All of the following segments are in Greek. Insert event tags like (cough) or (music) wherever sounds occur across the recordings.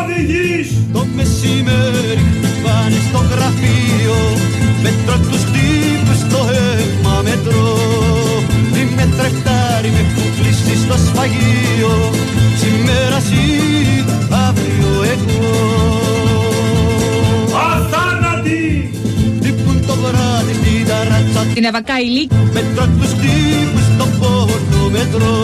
οδηγείς. Το μεσημέρι χτυπάνε στο γραφείο Μέτρο τους τύπους στο αίμα μετρό. Μη με τρεχτάρει με κουκλίσει στο σφαγείο Σήμερα εσύ, αύριο εγώ. Αθάνατη Λείπουν το βράδυ στην ταράτσα. Την Εύα Καηλή. Μέτρο τους τύπους στο πόνο μετρό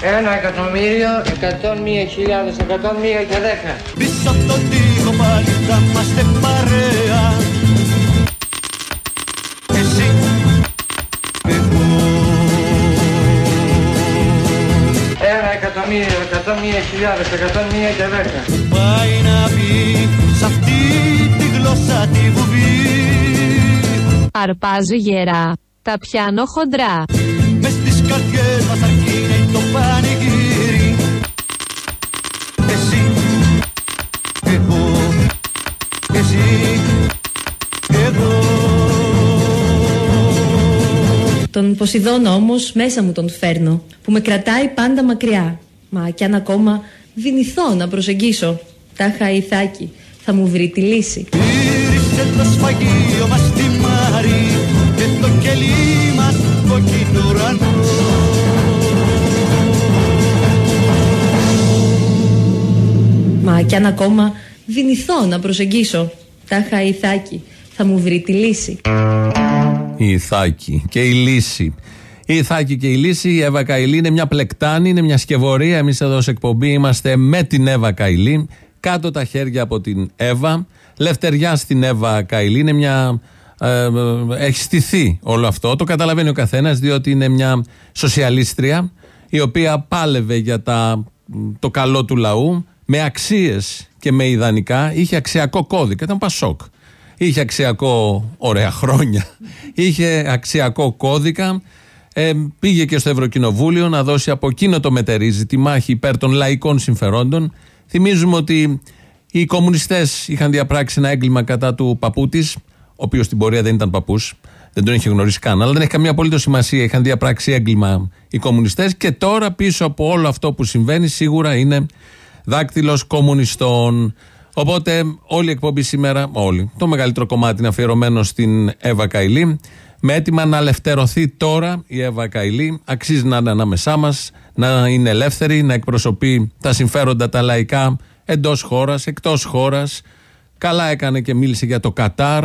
Ένα εκατομμύριο, εκατόν μία χιλιάδες, εκατόν μία και δέκα. Πίσω από τον τοίχο πάλι θα είμαστε παρέα Εσύ Εγώ Ένα εκατομμύριο, εκατόν μία χιλιάδες, εκατόν μία και δέκα. Πάει να πει σ' αυτή τη γλώσσα τη βουβή Αρπάζω γερά. Τα πιάνω χοντρά. Τον Ποσειδώνα όμως μέσα μου τον φέρνω που με κρατάει πάντα μακριά. Μα κι αν ακόμα δυνηθώ να προσεγγίσω. Τάχα ηθάκι θα μου βρει τη λύση. Γύρισε το σφαγείο μας στη Μάρη και το κελί μας κόκκινο ουρανό Μα κι αν ακόμα δυνηθώ να προσεγγίσω. Τάχα ηθάκι θα μου βρει τη λύση. Η Ιθάκη και η Λύση. Η Ιθάκη και η Λύση, η Εύα Καηλή είναι μια πλεκτάνη, είναι μια σκευωρία. Εμείς εδώ σε εκπομπή είμαστε με την Εύα Καηλή. Κάτω τα χέρια από την Εύα. Λευτεριά στην Εύα Καηλή. Είναι μια. ε, ε, έχει στηθεί όλο αυτό. Το καταλαβαίνει ο καθένας, διότι είναι μια σοσιαλίστρια η οποία πάλευε για τα, το καλό του λαού με αξίες και με ιδανικά. Είχε αξιακό κώδικα. Ήταν Πασόκ. Είχε αξιακό, ωραία χρόνια, είχε αξιακό κώδικα. Ε, πήγε και στο Ευρωκοινοβούλιο να δώσει από εκείνο το μετερίζει τη μάχη υπέρ των λαϊκών συμφερόντων. Θυμίζουμε ότι οι κομμουνιστές είχαν διαπράξει ένα έγκλημα κατά του παππού της, ο οποίος στην πορεία δεν ήταν παππούς, δεν τον είχε γνωρίσει καν, αλλά δεν έχει καμία απολύτως σημασία. Είχαν διαπράξει έγκλημα οι κομμουνιστές και τώρα πίσω από όλο αυτό που συμβαίνει σίγουρα είναι δάκτυλος κομμουνιστών. Οπότε όλη η εκπομπή σήμερα, όλη, το μεγαλύτερο κομμάτι είναι αφιερωμένο στην Εύα Καηλή. Με έτοιμα να ελευθερωθεί τώρα η Εύα Καηλή. Αξίζει να είναι ανάμεσά μας, να είναι ελεύθερη, να εκπροσωπεί τα συμφέροντα τα λαϊκά εντός χώρας, εκτός χώρας. Καλά έκανε και μίλησε για το Κατάρ,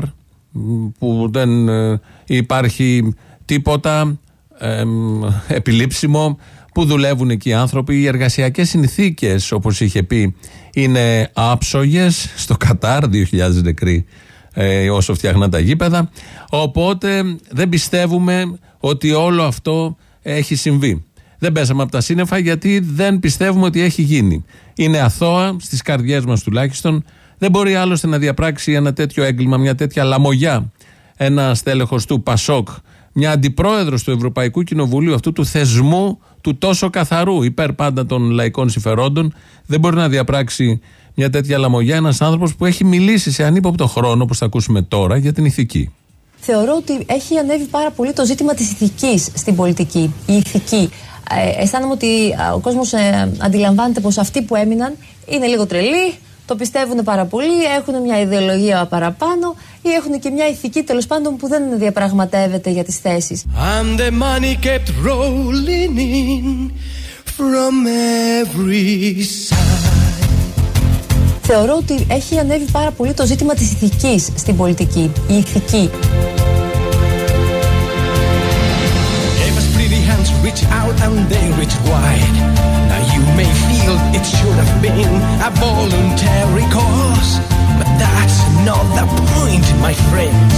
μ, που δεν ε, υπάρχει τίποτα ε, μ, επιλήψιμο που δουλεύουν εκεί οι άνθρωποι. Οι εργασιακές συνθήκες, όπως είχε πει, είναι άψογες στο Κατάρ, 2.000 νεκροί ε, όσο φτιάχναν τα γήπεδα. Οπότε δεν πιστεύουμε ότι όλο αυτό έχει συμβεί. Δεν πέσαμε από τα σύννεφα γιατί δεν πιστεύουμε ότι έχει γίνει. Είναι αθώα στις καρδιές μας τουλάχιστον. Δεν μπορεί άλλωστε να διαπράξει ένα τέτοιο έγκλημα, μια τέτοια λαμογιά. Ένα στέλεχος του Πασόκ, μια αντιπρόεδρος του Ευρωπαϊκού Κοινοβουλίου, αυτού του θεσμού του τόσο καθαρού υπέρ πάντα των λαϊκών συμφερόντων, δεν μπορεί να διαπράξει μια τέτοια λαμογιά ένας άνθρωπος που έχει μιλήσει σε ανύποπτο χρόνο, όπως θα ακούσουμε τώρα, για την ηθική. Θεωρώ ότι έχει ανέβει πάρα πολύ το ζήτημα της ηθικής στην πολιτική. Η ηθική. Ε, αισθάνομαι ότι α, ο κόσμος ε, αντιλαμβάνεται πως αυτοί που έμειναν είναι λίγο τρελοί, το πιστεύουν πάρα πολύ, έχουν μια ιδεολογία παραπάνω ή έχουν και μια ηθική τέλος πάντων που δεν διαπραγματεύεται για τις θέσεις. And the money kept rolling in from every side. Θεωρώ ότι έχει ανέβει πάρα πολύ το ζήτημα της ηθικής στην πολιτική. Η ηθική. Gave us pretty hands, reach out and they reach wide. Now you may feel it should have been a voluntary cause, but that's not the point, my friends.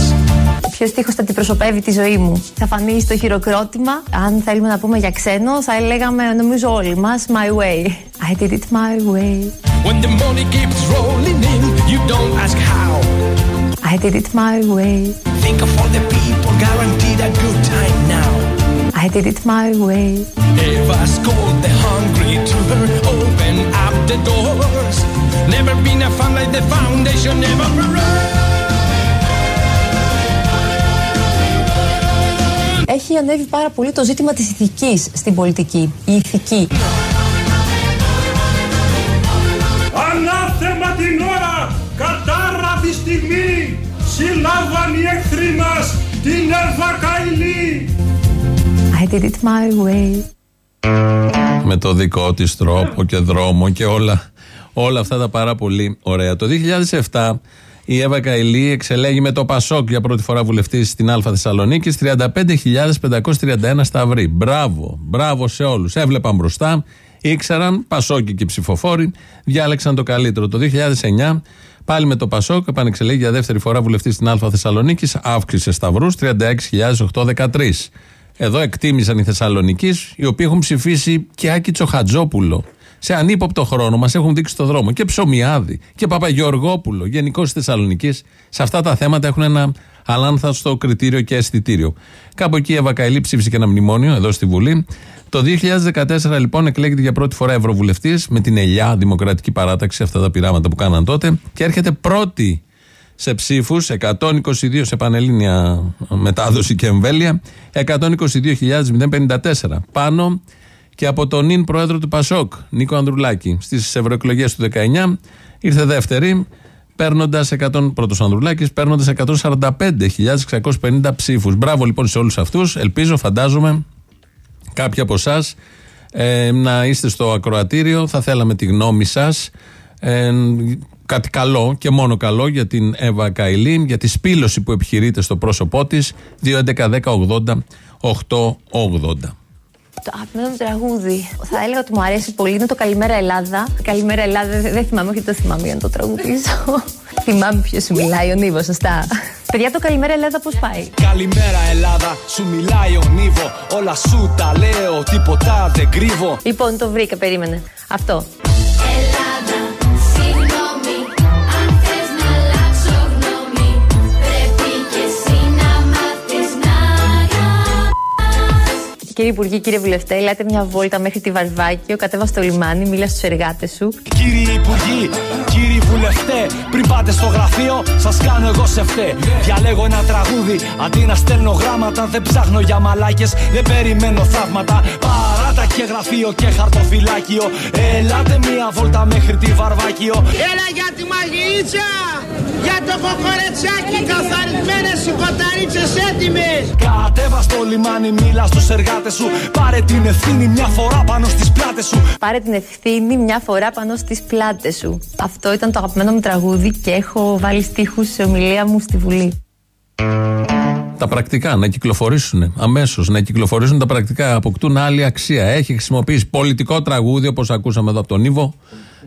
Ποιο στίχο θα αντιπροσωπεύει τη ζωή μου. Θα φανεί στο χειροκρότημα. Αν θέλουμε να πούμε για ξένο, θα λέγαμε νομίζω όλοι μα My way. I did it my way. When the money keeps rolling in, you don't ask how. I did it my way. Think of all the people guaranteed a good time now. Έχει ανέβει πάρα πολύ το ζήτημα της ηθικής στην πολιτική, η ηθική. Ανάθεμα την ώρα, κατάρα τη στιγμή, συλλάβαν οι εχθροί μας την Ελβακαηλή I did it my way. με το δικό της τρόπο και δρόμο και όλα, όλα αυτά τα πάρα πολύ ωραία. Το 2007 η Εύα Καηλή εξελέγει με το Πασόκ για πρώτη φορά βουλευτής στην Α Θεσσαλονίκη 35.531 σταυροί. Μπράβο, μπράβο σε όλους. Έβλεπαν μπροστά, ήξεραν, Πασόκοι και ψηφοφόροι, διάλεξαν το καλύτερο. Το 2009 πάλι με το Πασόκ επανεξελέγει για δεύτερη φορά βουλευτής στην Α Θεσσαλονίκης, αύξησε σταυρούς 36.813. Εδώ εκτίμησαν οι Θεσσαλονίκοι, οι οποίοι έχουν ψηφίσει και Άκη Τσοχατζόπουλο. Σε ανύποπτο χρόνο μας έχουν δείξει το δρόμο. Και Ψωμιάδη και Παπαγεωργόπουλο. Γενικώς τη Θεσσαλονίκη σε αυτά τα θέματα έχουν ένα αλάνθαστο κριτήριο και αισθητήριο. Κάπου εκεί η Εύα Καηλή ψήφισε και ένα μνημόνιο εδώ στη Βουλή. Το 2014 λοιπόν εκλέγεται για πρώτη φορά Ευρωβουλευτής με την Ελιά Δημοκρατική Παράταξη, αυτά τα πειράματα που κάναν τότε, και έρχεται πρώτη σε ψήφους, 122 σε πανελλήνια μετάδοση και εμβέλεια, 122.054. Πάνω και από τον νυν πρόεδρο του Πασόκ, Νίκο Ανδρουλάκη. Στις ευρωεκλογές του 19 ήρθε δεύτερη, παίρνοντας 100 πρώτος Ανδρουλάκης, παίρνοντας 145.650 ψήφους. Μπράβο λοιπόν σε όλους αυτούς. Ελπίζω, φαντάζομαι, κάποιοι από εσάς ε, να είστε στο ακροατήριο. Θα θέλαμε τη γνώμη σας. Ε, κάτι καλό και μόνο καλό για την Εύα Καηλή, για τη σπήλωση που επιχειρείται στο πρόσωπό της. 2.11.10.80.880. Το αγαπημένο μου τραγούδι. Θα έλεγα ότι μου αρέσει πολύ. Είναι το Καλημέρα Ελλάδα. Καλημέρα Ελλάδα. Δεν δεν θυμάμαι, όχι το θυμάμαι για να το τραγουδήσω. (laughs) θυμάμαι ποιος σου μιλάει, ο Νίβος, σωστά. Παιδιά, το Καλημέρα Ελλάδα πώς πάει; Καλημέρα Ελλάδα, σου μιλάει ο Νίβο Όλα σου τα λέω, τίποτα δεν κρύβω Λοιπόν, το βρήκα, περίμενε. Αυτό. Κύριε Υπουργή, κύριε Βουλευτέ, ελάτε μια βόλτα μέχρι τη Βαρβάκιο, κατέβα στο λιμάνι, μίλα στους εργάτες σου. Κύριοι Υπουργοί, κύριοι Βουλευτέ Πριν πάτε στο γραφείο, σας κάνω εγώ σε φταί Διαλέγω ένα τραγούδι, αντί να στέλνω γράμματα Δεν ψάχνω για μαλάκες, δεν περιμένω θαύματα. Παράτα και γραφείο και χαρτοφυλάκιο Ελάτε μια βόλτα μέχρι τη Βαρβάκιο. Έλα για τη μαγειρίτσα, για το κοκορετσάκι, καθαρισμένες οι κοταρίτσες έτοιμες. Κατέβα στο λιμάνι, μίλα στους εργάτες σου Πάρε την ευθύνη μια φορά πάνω στις πλάτες σου Πάρε την ευθύνη μια φορά πάνω στις πλάτες σου. Αυτό ήταν το αγαπημένο μου τραγούδι και έχω βάλει στίχους σε ομιλία μου στη Βουλή. Τα πρακτικά να κυκλοφορήσουν αμέσως, να κυκλοφορήσουν τα πρακτικά, αποκτούν άλλη αξία. Έχει χρησιμοποιήσει πολιτικό τραγούδι, όπως ακούσαμε εδώ από τον Ήβο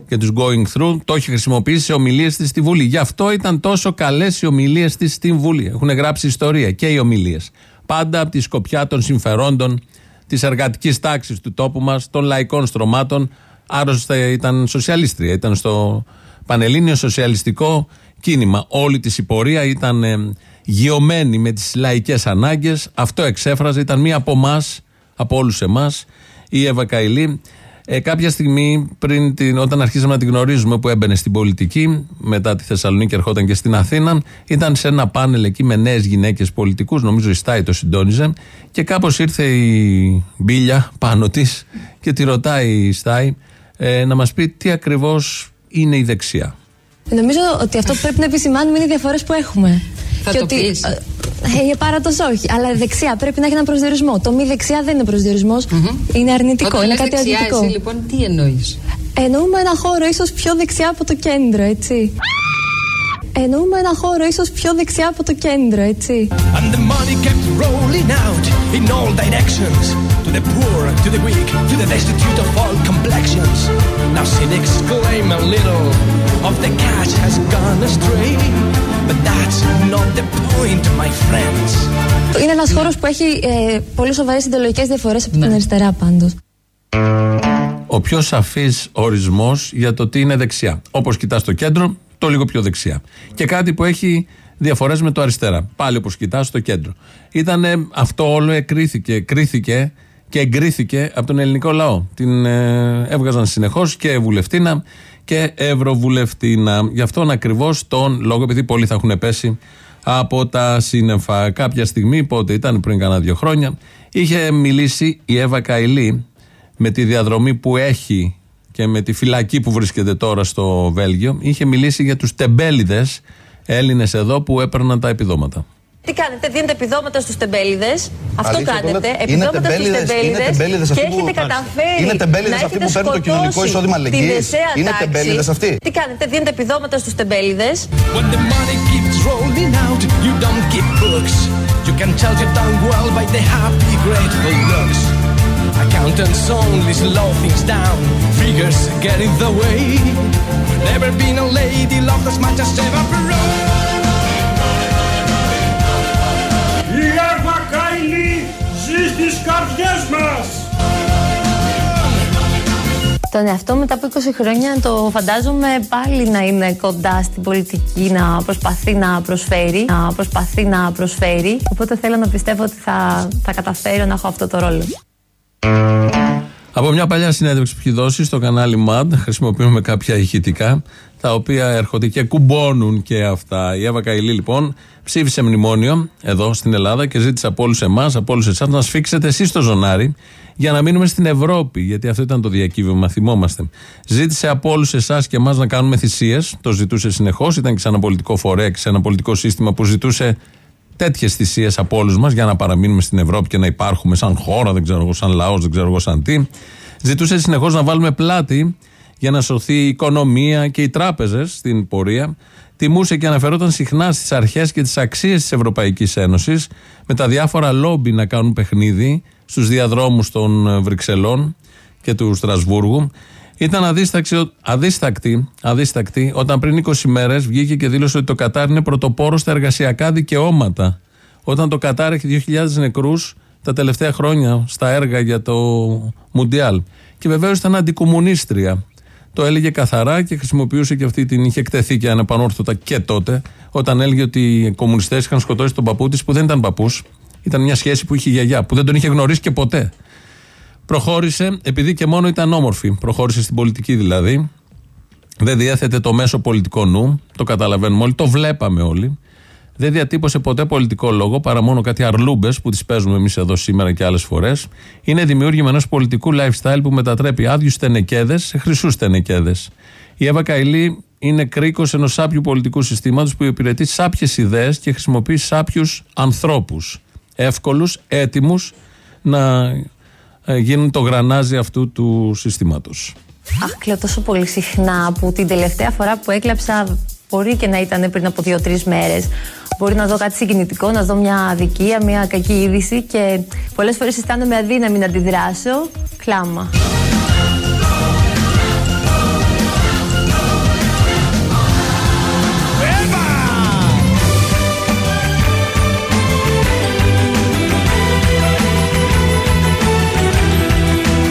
και τους Going Through, το έχει χρησιμοποιήσει σε ομιλίες της στη Βουλή. Γι' αυτό ήταν τόσο καλές οι ομιλίες της στην Βουλή. Έχουν γράψει ιστορία και οι ομιλίες. Πάντα από τη σκοπιά των συμφερόντων της εργατικής τάξης του τόπου μας, των λαϊκών στρωμάτων. Άρρωστα ήταν σοσιαλίστρια, ήταν στο Πανελλήνιο Σοσιαλιστικό Κίνημα. Όλη της η πορεία ήταν ε, γεωμένη με τις λαϊκές ανάγκες. Αυτό εξέφραζε, ήταν μία από εμάς, από όλους εμάς, η Εύα Καηλή. Ε, κάποια στιγμή, πριν την, όταν αρχίσαμε να την γνωρίζουμε, που έμπαινε στην πολιτική, μετά τη Θεσσαλονίκη ερχόταν και στην Αθήνα, ήταν σε ένα πάνελ εκεί με νέες γυναίκες πολιτικούς, νομίζω η Στάι το συντόνιζε, και κάπως ήρθε η Μπίλια πάνω της και τη ρωτάει η Στάι ε, να μας πει τι ακριβώς είναι η δεξιά. Νομίζω ότι αυτό που πρέπει να επισημάνουμε είναι οι διαφορές που έχουμε. Θα και το ότι. πεις. ε, ε, παρά το όχι. Αλλά δεξιά πρέπει να έχει έναν προσδιορισμό. Το μη δεξιά δεν είναι προσδιορισμός. Είναι αρνητικό. Όταν είναι λες κάτι δεξιά, αρνητικό. εσύ λοιπόν τι εννοείς; Εννοούμε ένα χώρο ίσως πιο δεξιά από το κέντρο, έτσι. Εννοούμε ένα χώρο ίσως πιο δεξιά από το κέντρο, έτσι. And the money kept rolling out in all directions To the poor, to the weak, to the destitute of all complexions Now cynics claim a little of the cash has gone astray But that's not the point, my friends Είναι ένας χώρος που έχει ε, πολύ σοβαρές ιδεολογικές διαφορές από την αριστερά, πάντως. ο πιο σαφής ορισμός για το τι είναι δεξιά. Όπως κοιτάς το κέντρο, το λίγο πιο δεξιά. Και κάτι που έχει διαφορές με το αριστερά. Πάλι όπως κοιτάς το κέντρο. Ήταν αυτό όλο εκρίθηκε, κρίθηκε και εγκρίθηκε από τον ελληνικό λαό. Την ε, έβγαζαν συνεχώς και βουλευτήνα και ευρωβουλευτήνα. Γι' αυτόν ακριβώς τον λόγο, επειδή πολλοί θα έχουν πέσει από τα σύννεφα. Κάποια στιγμή, πότε ήταν πριν κάνα δύο χρόνια, είχε μιλήσει η Εύα Καηλή με τη διαδρομή που έχει και με τη φυλακή που βρίσκεται τώρα στο Βέλγιο, είχε μιλήσει για τους τεμπέληδες Έλληνες εδώ που έπαιρναν τα επιδόματα. Τι κάνετε, δίνετε επιδόματα στους τεμπέληδες. Αυτό Αλήθεια το κάνετε. λέτε. Επιδόματα στους τεμπέληδες- είναι τεμπέληδες. τεμπέληδες Και αυτοί που- έχετε καταφέρει. Είναι τεμπέληδες να αυτοί που έχετε παίρνουν το κοινωνικό σκοτώσει εισόδημα τη αλληλεγγύης. δεσαία Είναι τάξη. τεμπέληδες αυτοί. Τι κάνετε, δίνετε επιδόματα στους τεμπέληδες. When the money keeps rolling out, you don't keep books. You can tell you've done well by the happy, grateful looks. Accountants only slow things down, figures get in the way. Never been a lady loved as much as evaporate. Η ζει στις καρδιές μας. Τον εαυτό μετά από 20 χρόνια το φαντάζομαι πάλι να είναι κοντά στην πολιτική, να προσπαθεί να προσφέρει, να προσπαθεί να προσφέρει. Οπότε θέλω να πιστεύω ότι θα, θα καταφέρω να έχω αυτό το ρόλο. Από μια παλιά συνέντευξη που έχει δώσει στο κανάλι MAD, χρησιμοποιούμε κάποια ηχητικά, τα οποία έρχονται και κουμπώνουν και αυτά. Η Εύα Καηλή, λοιπόν, ψήφισε μνημόνιο εδώ στην Ελλάδα και ζήτησε από όλους εμάς, από όλους εσάς, να σφίξετε εσείς το ζωνάρι για να μείνουμε στην Ευρώπη. Γιατί αυτό ήταν το διακύβευμα, θυμόμαστε. Ζήτησε από όλους εσάς και εμάς να κάνουμε θυσίες. Το ζητούσε συνεχώς. Ήταν και σε ένα πολιτικό φορέα και σε ένα πολιτικό σύστημα που ζητούσε τέτοιες θυσίες από όλους μας για να παραμείνουμε στην Ευρώπη και να υπάρχουμε σαν χώρα, δεν ξέρω εγώ, σαν λαός, δεν ξέρω εγώ σαν τι. Ζητούσε συνεχώς να βάλουμε πλάτη για να σωθεί η οικονομία και οι τράπεζες στην πορεία. Τιμούσε και αναφερόταν συχνά στις αρχές και τις αξίες της Ευρωπαϊκής Ένωσης με τα διάφορα λόμπι να κάνουν παιχνίδι στους διαδρόμους των ε, Βρυξελών και του Στρασβούργου. Ήταν αδίστακτη, αδίστακτη, αδίστακτη όταν πριν 20 μέρες βγήκε και δήλωσε ότι το Κατάρ είναι πρωτοπόρος στα εργασιακά δικαιώματα. Όταν το Κατάρ έχει 2.000 νεκρούς τα τελευταία χρόνια στα έργα για το Μουντιάλ. Και βεβαίως ήταν αντικομουνίστρια. Το έλεγε καθαρά και χρησιμοποιούσε και αυτή την. είχε εκτεθεί και ανεπανόρθωτα και τότε, όταν έλεγε ότι οι κομμουνιστές είχαν σκοτώσει τον παππού της που δεν ήταν παππούς. Ήταν μια σχέση που είχε η γιαγιά, που δεν τον είχε γνωρίσει και ποτέ. Προχώρησε, επειδή και μόνο ήταν όμορφη. Προχώρησε στην πολιτική δηλαδή. Δεν διέθετε το μέσο πολιτικό νου. Το καταλαβαίνουμε όλοι. Το βλέπαμε όλοι. Δεν διατύπωσε ποτέ πολιτικό λόγο παρά μόνο κάτι αρλούμπες που τις παίζουμε εμείς εδώ σήμερα και άλλες φορές. Είναι δημιούργημα ενός πολιτικού lifestyle που μετατρέπει άδειους στενεκέδες σε χρυσούς στενεκέδες. Η Εύα Καηλή είναι κρίκος ενός σάπιου πολιτικού συστήματος που υπηρετεί σάπιες ιδέες και χρησιμοποιεί σάπιους ανθρώπους. Εύκολους, έτοιμους να ε, γίνουν το γρανάζι αυτού του συστήματος. Αχ, κλαίω τόσο πολύ συχνά που την τελευταία φορά που έκλαψα μπορεί και να ήταν πριν από δύο-τρεις μέρες. Μπορεί να δω κάτι συγκινητικό, να δω μια αδικία, μια κακή είδηση και πολλές φορές αισθάνομαι αδύναμη να αντιδράσω. Κλάμα.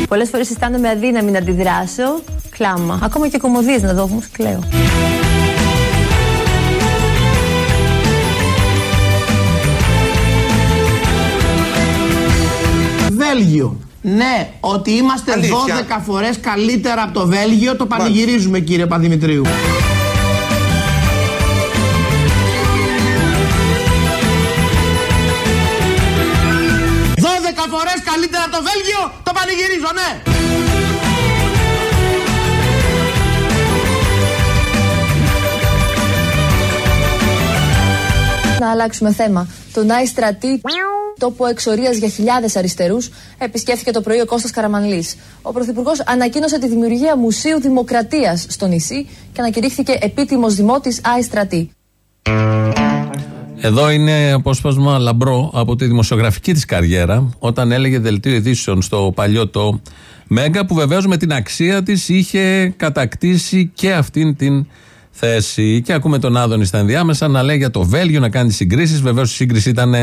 Πολλές φορές αισθάνομαι αδύναμη να αντιδράσω. Κλάμα. Ακόμα και κομμωδίες να δω, όμως κλαίω. Βέλγιο. Ναι, ότι είμαστε Αλήθεια. 12 φορές καλύτερα από το Βέλγιο, το πανηγυρίζουμε κύριε Παδημητρίου. Δώδεκα φορές καλύτερα από το Βέλγιο, το πανηγυρίζω, ναι. Να αλλάξουμε θέμα. Το Νάι Στρατή, τόπο εξορίας για χιλιάδες αριστερούς, επισκέφθηκε το πρωί ο Κώστας Καραμανλής. Ο Πρωθυπουργός ανακοίνωσε τη δημιουργία Μουσείου Δημοκρατίας στο νησί και ανακηρύχθηκε επίτιμος δημότης Άι Στρατή. Εδώ είναι απόσπασμα λαμπρό από τη δημοσιογραφική της καριέρα όταν έλεγε δελτίο ειδήσεων στο παλιό το Μέγκα που βεβαίως με την αξία της είχε κατακτήσει και αυτήν την θέση. Και ακούμε τον Άδωνη στα ενδιάμεσα να λέει για το Βέλγιο, να κάνει συγκρίσεις. Βεβαίως η σύγκριση ήταν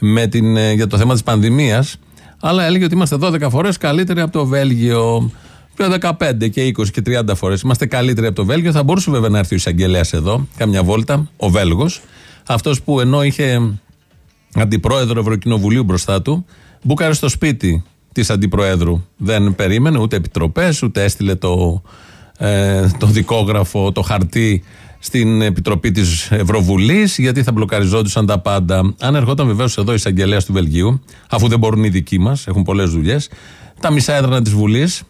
με την, ε, για το θέμα της πανδημίας αλλά έλεγε ότι είμαστε 12 φορές καλύτεροι από το Βέλγιο. Και 15 και 20 και 30 φορές είμαστε καλύτεροι από το Βέλγιο. Θα μπορούσε βέβαια να έρθει ο εισαγγελέας εδώ, καμιά βόλτα, ο Βέλγος. Αυτός που ενώ είχε αντιπρόεδρο Ευρωκοινοβουλίου μπροστά του, μπούκαρε στο σπίτι της αντιπροέδρου. Δεν περίμενε ούτε επιτροπές, ούτε έστειλε το, ε, το δικόγραφο, το χαρτί στην Επιτροπή της Ευρωβουλής, γιατί θα μπλοκαριζόντουσαν τα πάντα. Αν ερχόταν βεβαίως εδώ η εισαγγελέα του Βελγίου, αφού δεν μπορούν οι δικοί μας, έχουν πολλές δουλειές, τα μισά έδρανα της Βουλής,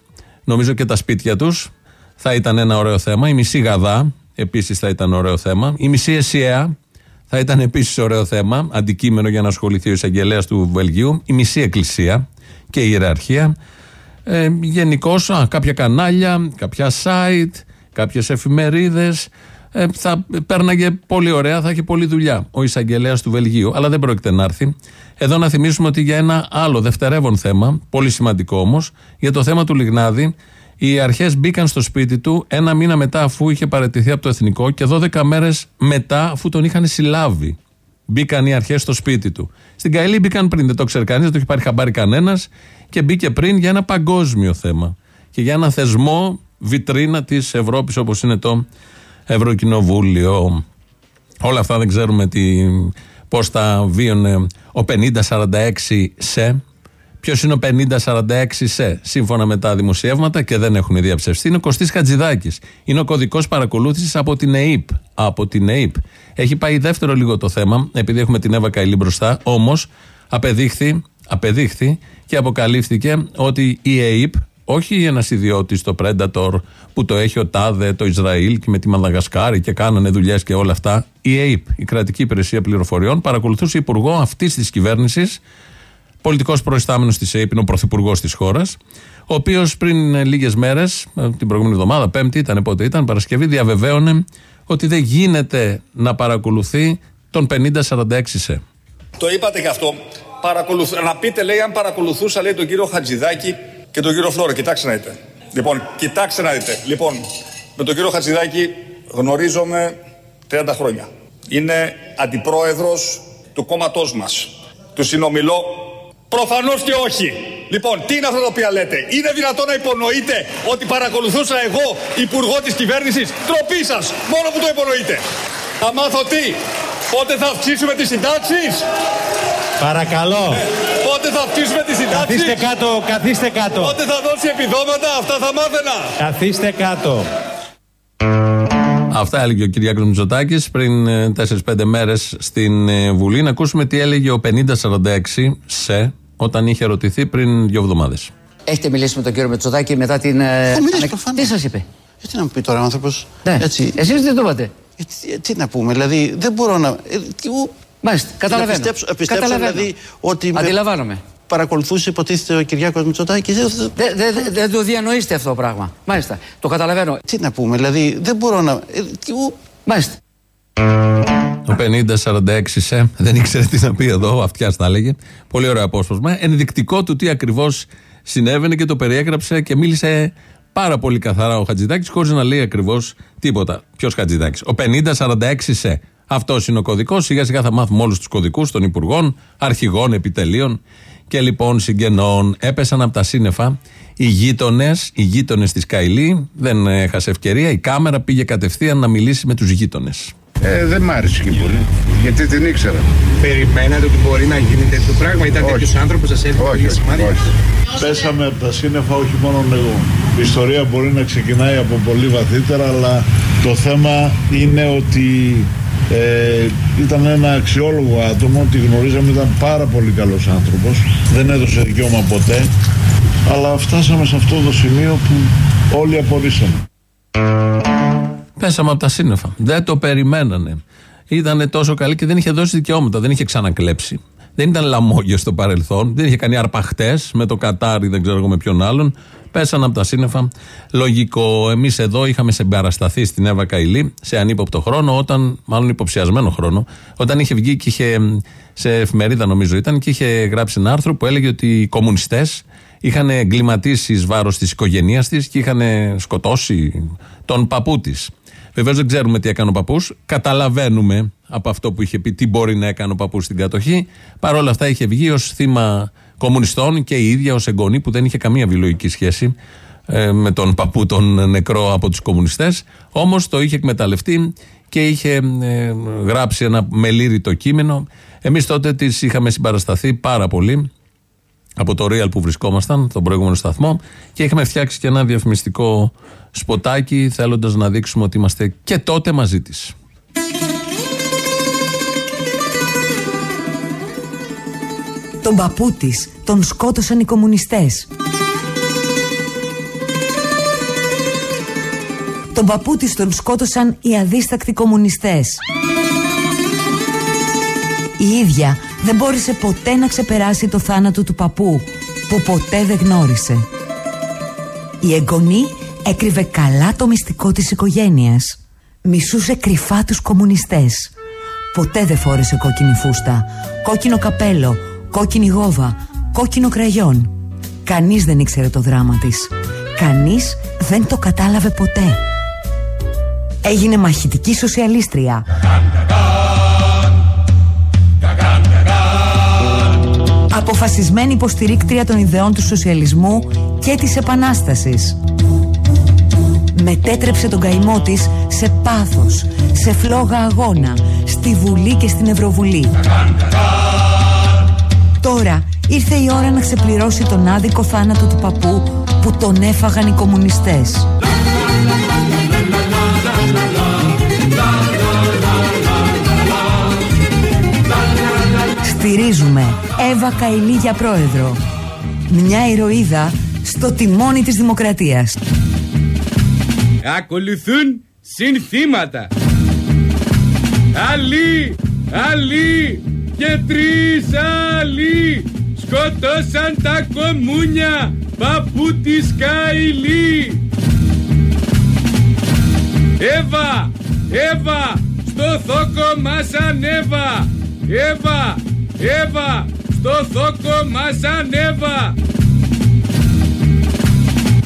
νομίζω και τα σπίτια τους, θα ήταν ένα ωραίο θέμα. Η μισή γαδά, επίσης θα ήταν ωραίο θέμα. Η μισή ΕΣΥΑ θα ήταν επίσης ωραίο θέμα, αντικείμενο για να ασχοληθεί ο εισαγγελέας του Βελγίου. Η μισή Εκκλησία και η ιεραρχία. Ε, Γενικώς, κάποια κανάλια, κάποια site, κάποιες εφημερίδες. Ε, θα πέρναγε πολύ ωραία, θα είχε πολλή δουλειά ο εισαγγελέας του Βελγίου. Αλλά δεν πρόκειται να έρθει. Εδώ να θυμίσουμε ότι για ένα άλλο δευτερεύον θέμα, πολύ σημαντικό όμως, για το θέμα του Λιγνάδη, οι αρχές μπήκαν στο σπίτι του ένα μήνα μετά αφού είχε παραιτηθεί από το εθνικό και 12 μέρες μετά αφού τον είχαν συλλάβει. Μπήκαν οι αρχές στο σπίτι του. Στην Καηλή μπήκαν πριν, δεν το ξέρει κανείς, δεν το έχει πάρει χαμπάρι κανένας και μπήκε πριν για ένα παγκόσμιο θέμα. Και για ένα θεσμό βιτρίνα της Ευρώπης όπως είναι το Ευρωκοινοβούλιο. Όλα αυτά δεν ξέρουμε τι, πώς τα βίωνε ο 5046 σε. Ποιος είναι ο 5046 σε, σύμφωνα με τα δημοσιεύματα και δεν έχουν διαψευστεί, είναι ο Κωστής Χατζηδάκης. Είναι ο κωδικός παρακολούθησης από την ΕΕΠ. Από την ΕΕΠ. Έχει πάει δεύτερο λίγο το θέμα, επειδή έχουμε την Εύα Καηλή μπροστά, όμως απεδείχθη, απεδείχθη και αποκαλύφθηκε ότι η ΕΕΠ όχι ένας ιδιώτης στο Predator που το έχει ο Τάδε, το Ισραήλ και με τη Μαδαγασκάρη και κάνανε δουλειές και όλα αυτά. Η ΑΕΠ, η Κρατική Υπηρεσία Πληροφοριών, παρακολουθούσε υπουργό αυτής της κυβέρνησης, πολιτικός προϊστάμενος της ΑΕΠ, είναι ο πρωθυπουργός της χώρας, ο οποίος πριν λίγες μέρες, την προηγούμενη εβδομάδα, Πέμπτη ήταν, πότε ήταν, Παρασκευή, διαβεβαίωνε ότι δεν γίνεται να παρακολουθεί τον 5046 σε. Το είπατε και αυτό. Παρακολουθ... Να πείτε, λέει, αν παρακολουθούσα, λέει, τον κύριο Χατζηδάκη και τον κύριο Φλόρο. Κοιτάξτε να δείτε. Λοιπόν, κοιτάξτε να δείτε. Λοιπόν, με τον κύριο Χατζηδάκη γνωρίζομαι 30 χρόνια. Είναι αντιπρόεδρος του κόμματός μας. Του συνομιλώ. Προφανώς και όχι. Λοιπόν, τι είναι αυτά τα οποία λέτε; Είναι δυνατόν να υπονοείτε ότι παρακολουθούσα εγώ υπουργό της κυβέρνησης; Τροπή σας. Μόνο που το υπονοείτε. Θα μάθω τι; Πότε θα αυξήσουμε τις συντάξεις; Παρακαλώ. Πότε θα αυξήσουμε τις συντάξεις. Καθίστε κάτω, καθίστε κάτω. Πότε θα δώσει επιδόματα; Αυτά θα μάθαινα. Καθίστε κάτω. Αυτά έλεγε ο Κυριάκος Μητσοτάκης πριν 4-5 μέρες στην ε, Βουλή. Να ακούσουμε τι έλεγε ο 5046 σε όταν είχε ερωτηθεί πριν δύο εβδομάδες. Έχετε μιλήσει με τον κύριο Μετσοδάκη μετά την. ε, Έχω μιλήσει, ανεκ- προφανώς. Τι σας είπε; Ε, τι να μου πει τώρα ο άνθρωπος; Ναι. Έτσι. Εσείς τι το είπατε. Ε, τι, τι να πούμε, δηλαδή δεν μπορώ να. Ε, τι, ου- Μάλιστα, καταλαβαίνω. Να πιστέψω, πιστέψω Καταλαβαίνω. δηλαδή ότι. με Αντιλαμβάνομαι. Παρακολουθούσε υποτίθεται ο Κυριάκος Μητσοτάκης. Ε, δε- Δεν δε, δε- δεν το διανοείστε αυτό το πράγμα. Μάλιστα. Το καταλαβαίνω. Τι να πούμε, δηλαδή δεν μπορώ να. Ε, τι, ου- Μάλιστα. Το 50-46 σε, δεν ήξερε τι να πει εδώ, αυτιά τα έλεγε. Πολύ ωραίο απόσπασμα. Ενδεικτικό του τι ακριβώς συνέβαινε και το περιέγραψε και μίλησε πάρα πολύ καθαρά ο Χατζηδάκης, χωρίς να λέει ακριβώς τίποτα. Ποιος Χατζηδάκης; Ο 50-46 σε. Αυτός είναι ο κωδικός. Σιγά σιγά θα μάθουμε όλους τους κωδικούς των υπουργών, αρχηγών, επιτελείων και λοιπόν συγγενών. Έπεσαν από τα σύννεφα οι γείτονες, οι γείτονες της Καηλή. Δεν έχασε ευκαιρία. Η κάμερα πήγε κατευθείαν να μιλήσει με τους γείτονες. Ε, δεν μ' άρεσε και πολύ. Γιατί την ήξερα. Περιμένατε ότι μπορεί να γίνει τέτοιο πράγμα, ήταν Όχι. τέτοιος άνθρωπος, σας έδινε Όχι, τέτοια όχι, σημάδια; όχι. Πέσαμε από τα σύννεφα όχι μόνο εγώ. Η ιστορία μπορεί να ξεκινάει από πολύ βαθύτερα, αλλά το θέμα είναι ότι ε, ήταν ένα αξιόλογο άτομο, τη γνωρίζαμε, ήταν πάρα πολύ καλός άνθρωπος, δεν έδωσε δικαίωμα ποτέ, αλλά φτάσαμε σε αυτό το σημείο που όλοι απορρίσαμε. Πέσαμε από τα σύννεφα. Δεν το περιμένανε. Ήταν τόσο καλή και δεν είχε δώσει δικαιώματα. Δεν είχε ξανακλέψει. Δεν ήταν λαμόγιο στο παρελθόν. Δεν είχε κάνει αρπαχτές με το Κατάρι, δεν ξέρω εγώ με ποιον άλλον. Πέσανε από τα σύννεφα. Λογικό. Εμείς εδώ είχαμε συμπαρασταθεί στην Εύα Καηλή σε ανύποπτο χρόνο, όταν, μάλλον υποψιασμένο χρόνο, όταν είχε βγει και είχε σε εφημερίδα νομίζω ήταν και είχε γράψει ένα άρθρο που έλεγε ότι οι κομμουνιστές είχαν εγκληματίσει εις βάρος της οικογένειας της και είχαν σκοτώσει τον παππού της. Βεβαίως δεν ξέρουμε τι έκανε ο παππούς. Καταλαβαίνουμε από αυτό που είχε πει τι μπορεί να έκανε ο παππούς στην κατοχή. Παρ' όλα αυτά είχε βγει ως θύμα κομμουνιστών και η ίδια ως εγγονή που δεν είχε καμία βιολογική σχέση ε, με τον παππού τον νεκρό από τους κομμουνιστές όμως το είχε εκμεταλλευτεί και είχε ε, γράψει ένα μελήρητο κείμενο εμείς τότε τις είχαμε συμπαρασταθεί πάρα πολύ από το Real που βρισκόμασταν, τον προηγούμενο σταθμό και είχαμε φτιάξει και ένα διαφημιστικό σποτάκι θέλοντας να δείξουμε ότι είμαστε και τότε μαζί της. Τον παππού της τον σκότωσαν οι κομμουνιστές. Τον παππού της τον σκότωσαν οι αδίστακτοι κομμουνιστές. Η ίδια δεν μπόρεσε ποτέ να ξεπεράσει το θάνατο του παππού που ποτέ δεν γνώρισε. Η εγγονή έκρυβε καλά το μυστικό της οικογένειας. Μισούσε κρυφά τους κομμουνιστές. Ποτέ δεν φόρεσε κόκκινη φούστα, κόκκινο καπέλο, κόκκινη γόβα, κόκκινο κραγιόν. Κανείς δεν ήξερε το δράμα της. Κανείς δεν το κατάλαβε ποτέ. Έγινε μαχητική σοσιαλίστρια. Αποφασισμένη υποστηρίκτρια των ιδεών του σοσιαλισμού και της επανάστασης. Μετέτρεψε τον καημό της σε πάθος, σε φλόγα αγώνα, στη Βουλή και στην Ευρωβουλή. Τώρα ήρθε η ώρα να ξεπληρώσει τον άδικο θάνατο του παππού που τον έφαγαν οι κομμουνιστές. Στηρίζουμε Εύα Καηλή για πρόεδρο. Μια ηρωίδα στο τιμόνι της δημοκρατίας. Ακολουθούν συνθήματα. Άλλοι, άλλοι και τρεις άλλοι σκοτώσαν τα κομμούνια παππού της Καηλή. Εύα, Εύα, στο θόκο μας ανέβα. Εύα, Εύα, στο θόκο μας ανέβα.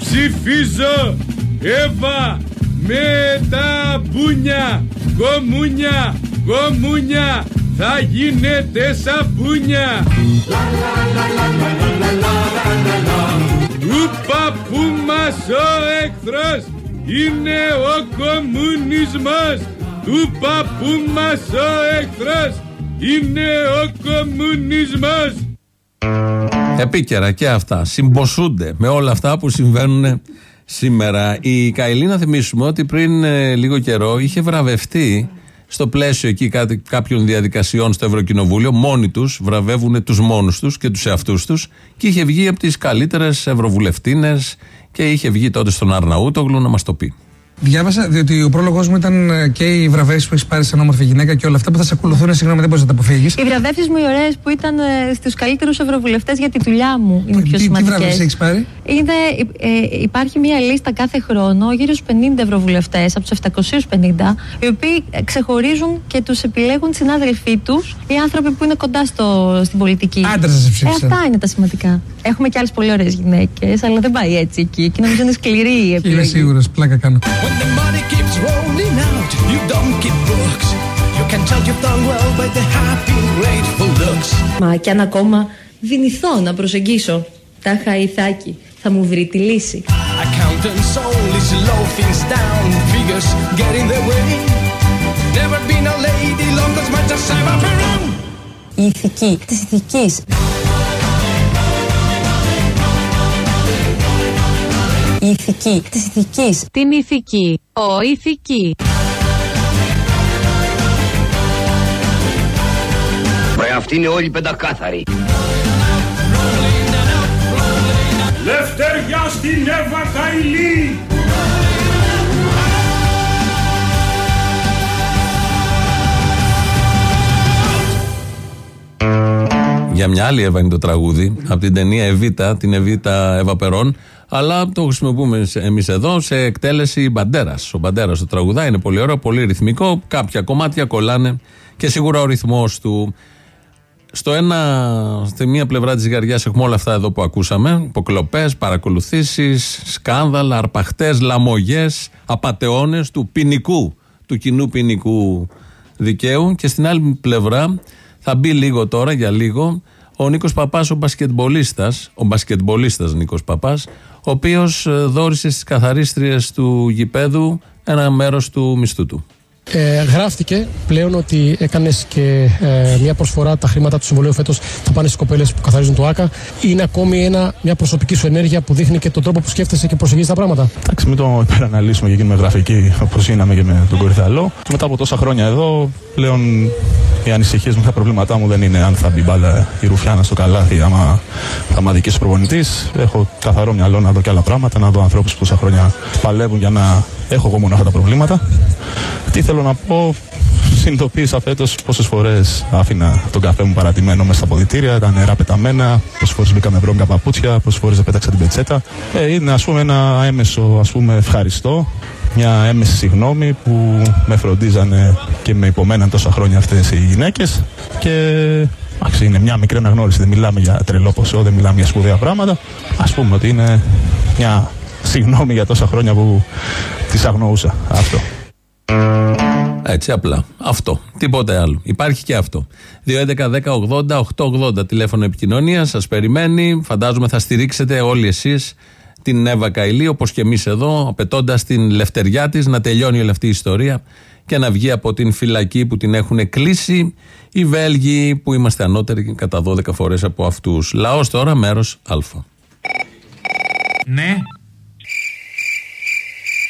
Ψηφίζω, Εύα, με τα μπούνια, κομμούνια, κομμούνια, θα γίνετε σαπούνια. Ο παππού μας ο εχθρός είναι ο κομμουνισμός. Του παππού μας ο εχθρός είναι ο κομμουνισμός. Επίκαιρα και αυτά. Συμποσούνται με όλα αυτά που συμβαίνουν σήμερα. Η Καηλή, να θυμίσουμε ότι πριν ε, λίγο καιρό είχε βραβευτεί στο πλαίσιο εκεί κάτι, κάποιων διαδικασιών στο Ευρωκοινοβούλιο. Μόνοι τους βραβεύουν τους μόνους τους και τους εαυτούς τους και είχε βγει από τις καλύτερες ευρωβουλευτίνες και είχε βγει τότε στον Αρναούτογλου να μας το πει. Διάβασα, διότι ο πρόλογος μου ήταν ε, και οι βραβεύσεις που έχεις πάρει σαν όμορφη γυναίκα και όλα αυτά που θα σε ακολουθούν. Συγγνώμη, δεν μπορείς να τα αποφύγεις. Οι βραβεύσεις μου οι ωραίες που ήταν στους καλύτερους ευρωβουλευτές για τη δουλειά μου είναι οι πιο Τι, τι σημαντικές. βραβεύσεις έχεις πάρει; Είναι, ε, υπάρχει μια λίστα κάθε χρόνο γύρω στους 50 ευρωβουλευτές από τους 750, οι οποίοι ε, ξεχωρίζουν και τους επιλέγουν οι συνάδελφοί τους, οι άνθρωποι που είναι κοντά στο, στην πολιτική. Άντρες σας ψήφισαν. Ε, αυτά είναι τα σημαντικά. Έχουμε και άλλες πολύ ωραίες γυναίκες, αλλά δεν πάει έτσι εκεί. Και νομίζω είναι σκληρή η Είμαι επιλογή. σίγουρος, πλάκα κάνω. When the money keeps rolling out, you don't keep books. You can tell you've done well by the happy, grateful looks. Μα κι αν ακόμα δυνηθώ να προσεγγίσω τάχα ηθάκι, θα μου βρει τη λύση. Accountants only slow things down, figures get in the way. Never been a lady long as much as I've been around. Η ηθική της ηθικής. Η ηθική της ηθικής. Την ηθική. Ο ηθική. Βρε αυτοί είναι όλοι πεντακάθαροι. Λευτεριά στην Εύα Καηλή! Για μια άλλη Εύα είναι το τραγούδι, από την ταινία Εβίτα, την Εβίτα Εύα Περών, αλλά το χρησιμοποιούμε εμείς εδώ σε εκτέλεση Μπαντέρας. Ο Μπαντέρας το τραγουδά, είναι πολύ ωραίο, πολύ ρυθμικό. Κάποια κομμάτια κολλάνε και σίγουρα ο ρυθμός του. Στο ένα, στη μία πλευρά της ζυγαριά έχουμε όλα αυτά εδώ που ακούσαμε: υποκλοπές, παρακολουθήσεις, σκάνδαλα, αρπαχτές, λαμογές, απαταιώνες του ποινικού, του κοινού ποινικού δικαίου. Και στην άλλη πλευρά θα μπει λίγο τώρα, για λίγο, ο Νίκος Παπάς, ο μπασκετμπολίστας, ο μπασκετμπολίστας Νίκος Παπάς, ο οποίος δόρισε στις καθαρίστριες του γηπέδου ένα μέρος του μισθού του. Ε, γράφτηκε πλέον ότι έκανες και ε, μια προσφορά τα χρήματα του συμβολέου φέτος θα πάνε στις κοπέλες που καθαρίζουν το ΑΚΑ. Είναι ακόμη ένα, μια προσωπική σου ενέργεια που δείχνει και τον τρόπο που σκέφτεσαι και προσεγγίζεις τα πράγματα. Εντάξει, μην το υπεραναλύσουμε και γίνουμε γραφική όπως γίναμε και με τον Κορυθαλό. Και μετά από τόσα χρόνια εδώ, πλέον οι ανησυχίε μου, τα προβλήματά μου δεν είναι αν θα μπει μπάλα η Ρουφιάνα στο καλάθι, άμα θα με αδικήσει ο προπονητής. Έχω καθαρό μυαλό να δω και άλλα πράγματα, να δω ανθρώπους που τόσα χρόνια παλεύουν για να έχω εγώ μόνο αυτά τα προβλήματα. Τι θέλω να πω, συνειδητοποίησα φέτος πόσες φορές άφηνα τον καφέ μου παρατημένο μέσα στα ποδητήρια, τα νερά πεταμένα, πόσες φορές μπήκα με βρώμικα παπούτσια, πόσες φορές δεν πέταξα την πετσέτα. Ε, είναι ας πούμε ένα έμεσο ας πούμε, ευχαριστώ, μια έμεση συγγνώμη που με φροντίζανε και με υπομέναν τόσα χρόνια αυτές οι γυναίκες. Και εντάξει, είναι μια μικρή αναγνώριση. Δεν μιλάμε για τρελό ποσό, δεν μιλάμε για σπουδαία πράγματα. Α πούμε ότι είναι μια συγγνώμη για τόσα χρόνια που τις αγνοούσα. Αυτό. Έτσι απλά. Αυτό. Τίποτε άλλο. Υπάρχει και αυτό. 2.11.10.80.880 τηλέφωνο επικοινωνίας. Σας περιμένει. Φαντάζομαι θα στηρίξετε όλοι εσείς την Εύα Καηλή, όπως και εμείς εδώ, απαιτώντας την λευτεριά της να τελειώνει όλη αυτή η ιστορία και να βγει από την φυλακή που την έχουν κλείσει οι Βέλγοι που είμαστε ανώτεροι κατά 12 φορές από αυτούς. Λαός τώρα, μέρος Α. Ναι.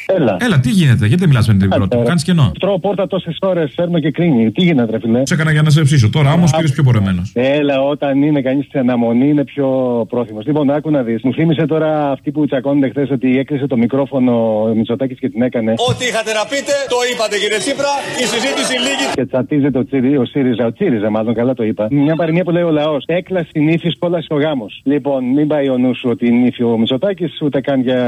Έλα. Έλα, τι γίνεται, γιατί δεν μιλάς με την πρώτη. Κάνεις κενό. Τρώω πόρτα τόσες ώρες, φέρνω και κρίνει. Τι γίνεται, ρε φιλέ; Σε έκανα για να σε ψήσω. Τώρα όμως πήρε πιο πορεμένο. Έλα, όταν είναι κανείς σε αναμονή είναι πιο πρόθυμος. Λοιπόν, άκου να δεις. Μου θύμισε τώρα αυτή που τσακώνεται χθες ότι έκλεισε το μικρόφωνο ο Μητσοτάκης και την έκανε. Ό,τι είχατε να πείτε, το είπατε κύριε Τσίπρα. Η συζήτηση λίγη. Και τσατίζεται ο, Τσίρι, ο ΣΥΡΙΖΑ, ο ΤΣΥΡΙΖΑ μάλλον, καλά το είπα. Μια παροιμία που λέει ο λαός. Έκλαση νύφη, κόλαση ο γάμος. Λοιπόν, μην πάει ο νους σου ότι είναι νύφη ο Μητσοτάκης, ούτε καν για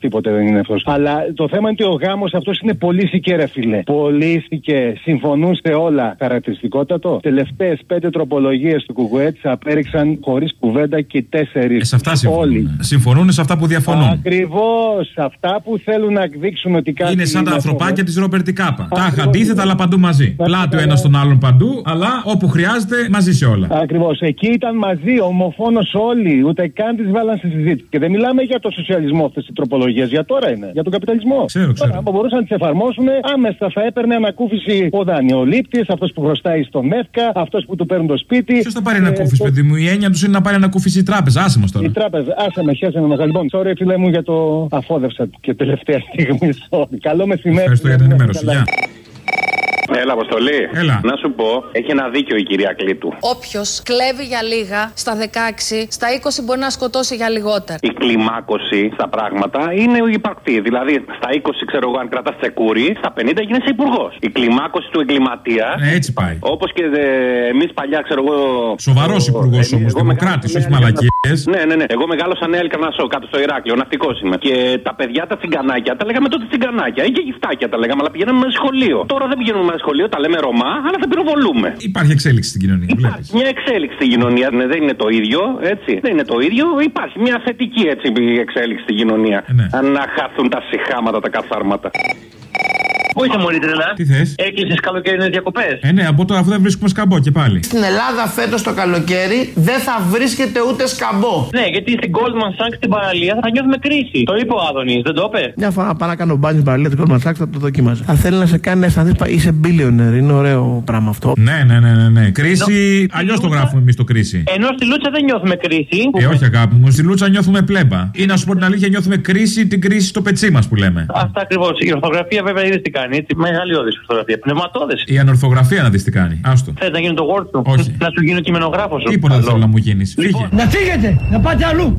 τίποτε δεν είναι αυτό. Αλλά το θέμα είναι ότι ο γάμος αυτός είναι πωλήθηκε, ρε φιλέ. Πωλήθηκε, συμφωνούν σε όλα. Χαρακτηριστικότατο. Τελευταίες πέντε τροπολογίες του Κουκουέτ απέριξαν χωρίς κουβέντα και τέσσερις. Ε, σε αυτά συμφωνούν. Συμφωνούν σε αυτά που διαφωνούν. Ακριβώς. Αυτά που θέλουν να δείξουν ότι κάτι. Είναι σαν τα ανθρωπάκια της Ρόμπερτη Κάπα. Τα Ακριβώς. αντίθετα, αλλά παντού μαζί. Πλάτη ο ένα τον άλλον παντού, αλλά όπου χρειάζεται μαζί σε όλα. Ακριβώς. Εκεί ήταν μαζί, ομοφόνος όλοι. Ούτε καν τις βάλαν στη συζήτηση. Και δεν μιλάμε για το σοσιαλισμό αυτές οι τροπολογίες. Για τώρα είναι. Για τον καπιταλισμό. Ξέρω, ξέρω. Τώρα, άμα μπορούσαν να τις εφαρμόσουν, άμεσα θα έπαιρνε ανακούφιση ο δανειολήπτης, αυτός που χρωστάει στον ΕΦΚΑ, αυτός που του παίρνουν το σπίτι. Ποιος θα πάρει ανακούφιση, παιδί μου; Η έννοια τους είναι να πάρει ανακούφιση η τράπεζα. Άσε μας τώρα. Η τράπεζα, άσε με, χέσε με μεγάλη. Λοιπόν, sorry φίλε μου για το αφόδευσα και τελευταία στιγμή. Sorry. Καλό μεσημέρι. Ευχαριστώ για την ενημέρωση. Καλά. Γεια. Έλα, Αποστολή. Έλα. Να σου πω, έχει ένα δίκιο η κυρία Κλήτου. Όποιος κλέβει για λίγα στα 16, στα 20 μπορεί να σκοτώσει για λιγότερα. Η κλιμάκωση στα πράγματα είναι υπαρκτή. Δηλαδή, στα 20, ξέρω εγώ, αν κρατάς τσεκούρι, στα 50 γίνεσαι υπουργός. Η κλιμάκωση του εγκληματία. Ναι, έτσι πάει. Όπως και εμείς παλιά, ξέρω εγώ. Σοβαρός υπουργός όμως, δημοκράτης, όχι μαλακίες. Ναι, ναι, ναι. Εγώ μεγάλωσα νέα Ελκαρνασό κάτω στο Ηράκλειο, ναυτικός είμαι. Και τα παιδιά τα τσιγκανάκια τα λέγαμε τότε τσιγκανάκια ή και γυφτάκια τα λέγαμε, αλλά πηγαίναμε με σχολείο. Τώρα δεν πηγαίνουμε με σχολείο, τα λέμε Ρωμά, αλλά θα πυροβολούμε. Υπάρχει εξέλιξη στην κοινωνία, βλέπεις. Μια εξέλιξη στην κοινωνία ναι, δεν είναι το ίδιο, έτσι. Δεν είναι το ίδιο. Υπάρχει μια θετική έτσι, εξέλιξη στην κοινωνία. Αν να χάθουν τα συχάματα, τα καθάρματα. Πού είσαι μόλι τρελά; Τι θες; Έκλεισες καλοκαιρινές διακοπές. Ε, ναι, από τώρα αφού δεν βρίσκουμε σκαμπό και πάλι. Στην Ελλάδα φέτος το καλοκαίρι δεν θα βρίσκεται ούτε σκαμπό. Ναι, γιατί στην Goldman Sachs στην παραλία θα νιώθουμε κρίση. Το είπε ο Άδωνης, δεν το είπε; Μια φορά παρά κάνω μπάνι στην παραλία του Goldman Sachs θα το δοκίμαζα. Θα θέλει να σε κάνει να αισθανθείς πα- είσαι billionaire. Είναι ωραίο πράγμα αυτό. Ναι, ναι, ναι, ναι. ναι. Κρίση, αλλιώς το γράφουμε εμείς το κρίση. Ενώ στη Λούτσα δεν νιώθουμε κρίση. Ε, όχι αγάπη μου, στη Λούτσα νιώθουμε πλέμπα. Ή να σου πω την αλήθεια, νιώθουμε κρίση, την κρίση στο πετσί μας που λέμε. Αυτά ακριβώς. Η ορθογραφία βέβαια είδε τι κάνει. Έτσι, μεγαλειώδη ορθογραφία. Πνευματώδες. Η ανορθογραφία να δεις τι κάνει. Άστο. Θες να γίνει το word σου; Όχι. Να σου γίνει ο κειμενογράφος σου. Τίποτα δεν θέλω να μου γίνεις. Φύγε. Να φύγετε, να πάτε αλλού.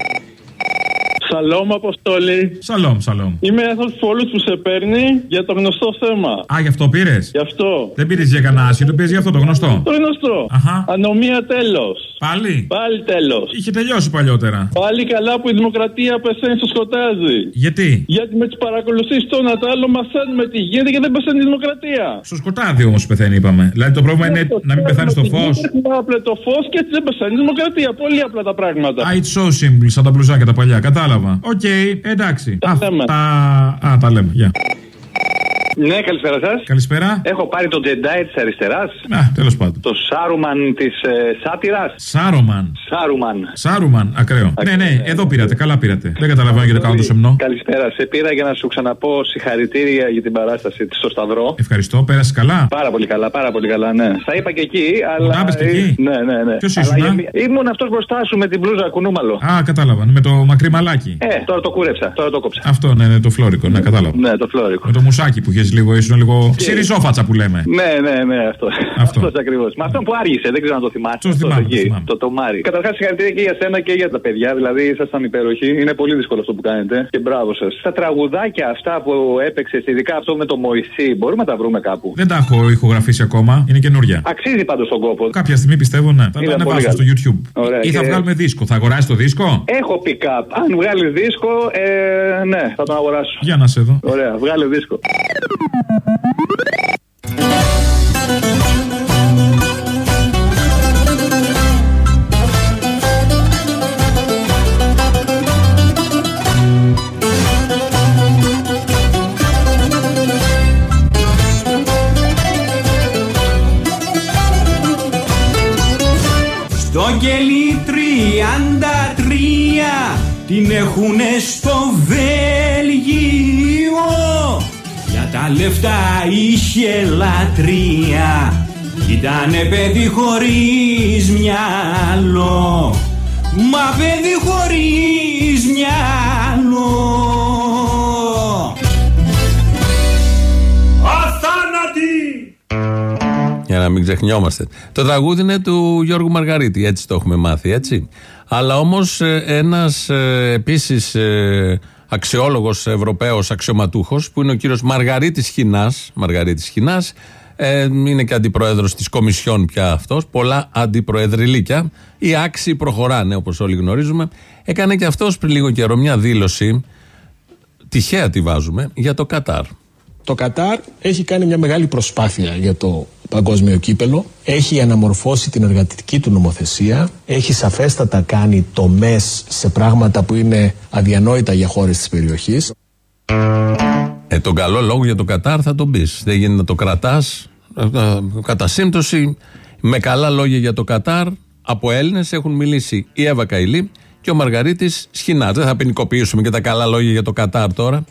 Σαλόμ, Αποστόλη. Σαλόμ, σαλόμ. Είμαι ένας φόλου που σε παίρνει για το γνωστό θέμα. Α, γι' αυτό πήρες; Γι' αυτό. Δεν πήρες για κανένα άσχετο, πήρες για αυτό το γνωστό. Το γνωστό. Αχα. Ανομία τέλος. Πάλι; Πάλι τέλος. Είχε τελειώσει παλιότερα. Πάλι καλά που η δημοκρατία πεθαίνει στο σκοτάδι. Γιατί; Γιατί με τις παρακολουθήσεις το ένα το άλλο μαθαίνουμε τι γίνεται και δεν πεθαίνει η δημοκρατία. Στο σκοτάδι όμως πεθαίνει, είπαμε. Δηλαδή το πρόβλημα είναι να μην πεθάνεις στο φως. Απλά το φως και έτσι δεν πεθαίνει η δημοκρατία. Πολύ απλά τα πράγματα. Α, it's so simple, σαν τα μπλουζάκια τα παλιά, κατάλαβα. Οκ, εντάξει. Αυτά. Α, τα λέμε. Γεια. Ναι, καλησπέρα σας. Καλησπέρα. Έχω πάρει το Jedi της αριστεράς. Α, τέλος πάντων. Το Saruman της ε, Σάτυρας. Σάρωμαν. Σάρουμαν. Σάρουμαν, ακραίο. Ναι, ναι, εδώ πήρατε, καλά πήρατε. Δεν καταλαβαίνω γιατί το κάνω το σεμνό. Καλησπέρα. Σε πήρα για να σου ξαναπώ συγχαρητήρια για την παράσταση στο Σταυρό. Ευχαριστώ, πέρασε καλά. Πάρα πολύ καλά, πάρα πολύ καλά, ναι. Θα είπα και εκεί, αλλά. Να είπες και εκεί; Ναι, ναι, ναι. Ποιος Αλλά ήσουν, για- Ήμουν αυτός μπροστά σου με την μπλούζα κουνούμαλο. Α, κατάλαβα. Με το μακρύ μαλάκι. Ε, τώρα το κούρεψα, τώρα το κόψα. Αυτό, ναι, ναι, το φλόρικο, ναι, κατάλαβα. Ναι, το φλόρικο. Με το μουσάκι που είχε λίγο, ήσουν λίγο. Ξυριζόφατσα που λέμε. Ναι, ναι, ναι, αυτό. Αυτό. Αυτός ακριβώς. Με αυτόν που άργησε, δεν ξέρω αν το θυμάσαι. Το θυμάμαι, εκεί, το θυμάμαι. Το τομάρι. Καταρχάς, συγχαρητήρια και για σένα και για τα παιδιά. Δηλαδή, ήσασταν υπέροχοι. Είναι πολύ δύσκολο αυτό που κάνετε. Και μπράβο σας. Τα τραγουδάκια αυτά που έπαιξες, ειδικά αυτό με το Μωυσή, μπορούμε να τα βρούμε κάπου; Δεν τα έχω ηχογραφήσει ακόμα, είναι καινούρια. Αξίζει πάντως τον κόπο. Κάποια στιγμή πιστεύω ναι. Θα τα Ήταν πολύ ανεβάσω στο καλό. YouTube. Ωραία, Ή θα και- βγάλουμε δίσκο. Θα αγοράσει το δίσκο; Έχω pick-up. Αν βγάλεις δίσκο, ε, ναι, θα τον αγοράσω. Για να σε δω. Ωραία, βγάλε δίσκο. Thank you. Τα λεφτά είχε λατρεία Ήτανε παιδί χωρίς μυαλό Μα παιδί χωρίς μυαλό Αθάνατη! Για να μην ξεχνιόμαστε. Το τραγούδι είναι του Γιώργου Μαργαρίτη, έτσι το έχουμε μάθει, έτσι. Αλλά όμως ένας ε, επίσης αξιόλογος Ευρωπαίος αξιωματούχος, που είναι ο κύριος Μαργαρίτης Χινάς, Μαργαρίτης Χινάς, ε, είναι και αντιπρόεδρος της Κομισιόν πια αυτός. Πολλά αντιπροεδρυλίκια. Οι άξιοι προχωράνε, όπως όλοι γνωρίζουμε. Έκανε και αυτός πριν λίγο καιρό μια δήλωση. Τυχαία τη βάζουμε για το Κατάρ. Το Κατάρ έχει κάνει μια μεγάλη προσπάθεια για το παγκόσμιο κύπελο. Έχει αναμορφώσει την εργατική του νομοθεσία. Έχει σαφέστατα κάνει τομές σε πράγματα που είναι αδιανόητα για χώρες της περιοχής. Ε, τον καλό λόγο για το Κατάρ θα τον πεις. Δεν γίνεται να το κρατάς. Κατά σύμπτωση, με καλά λόγια για το Κατάρ, από Έλληνες έχουν μιλήσει η Εύα Καηλή και ο Μαργαρίτης Σχοινά. Δεν θα ποινικοποιήσουμε και τα καλά λόγια για το Κατάρ τώρα.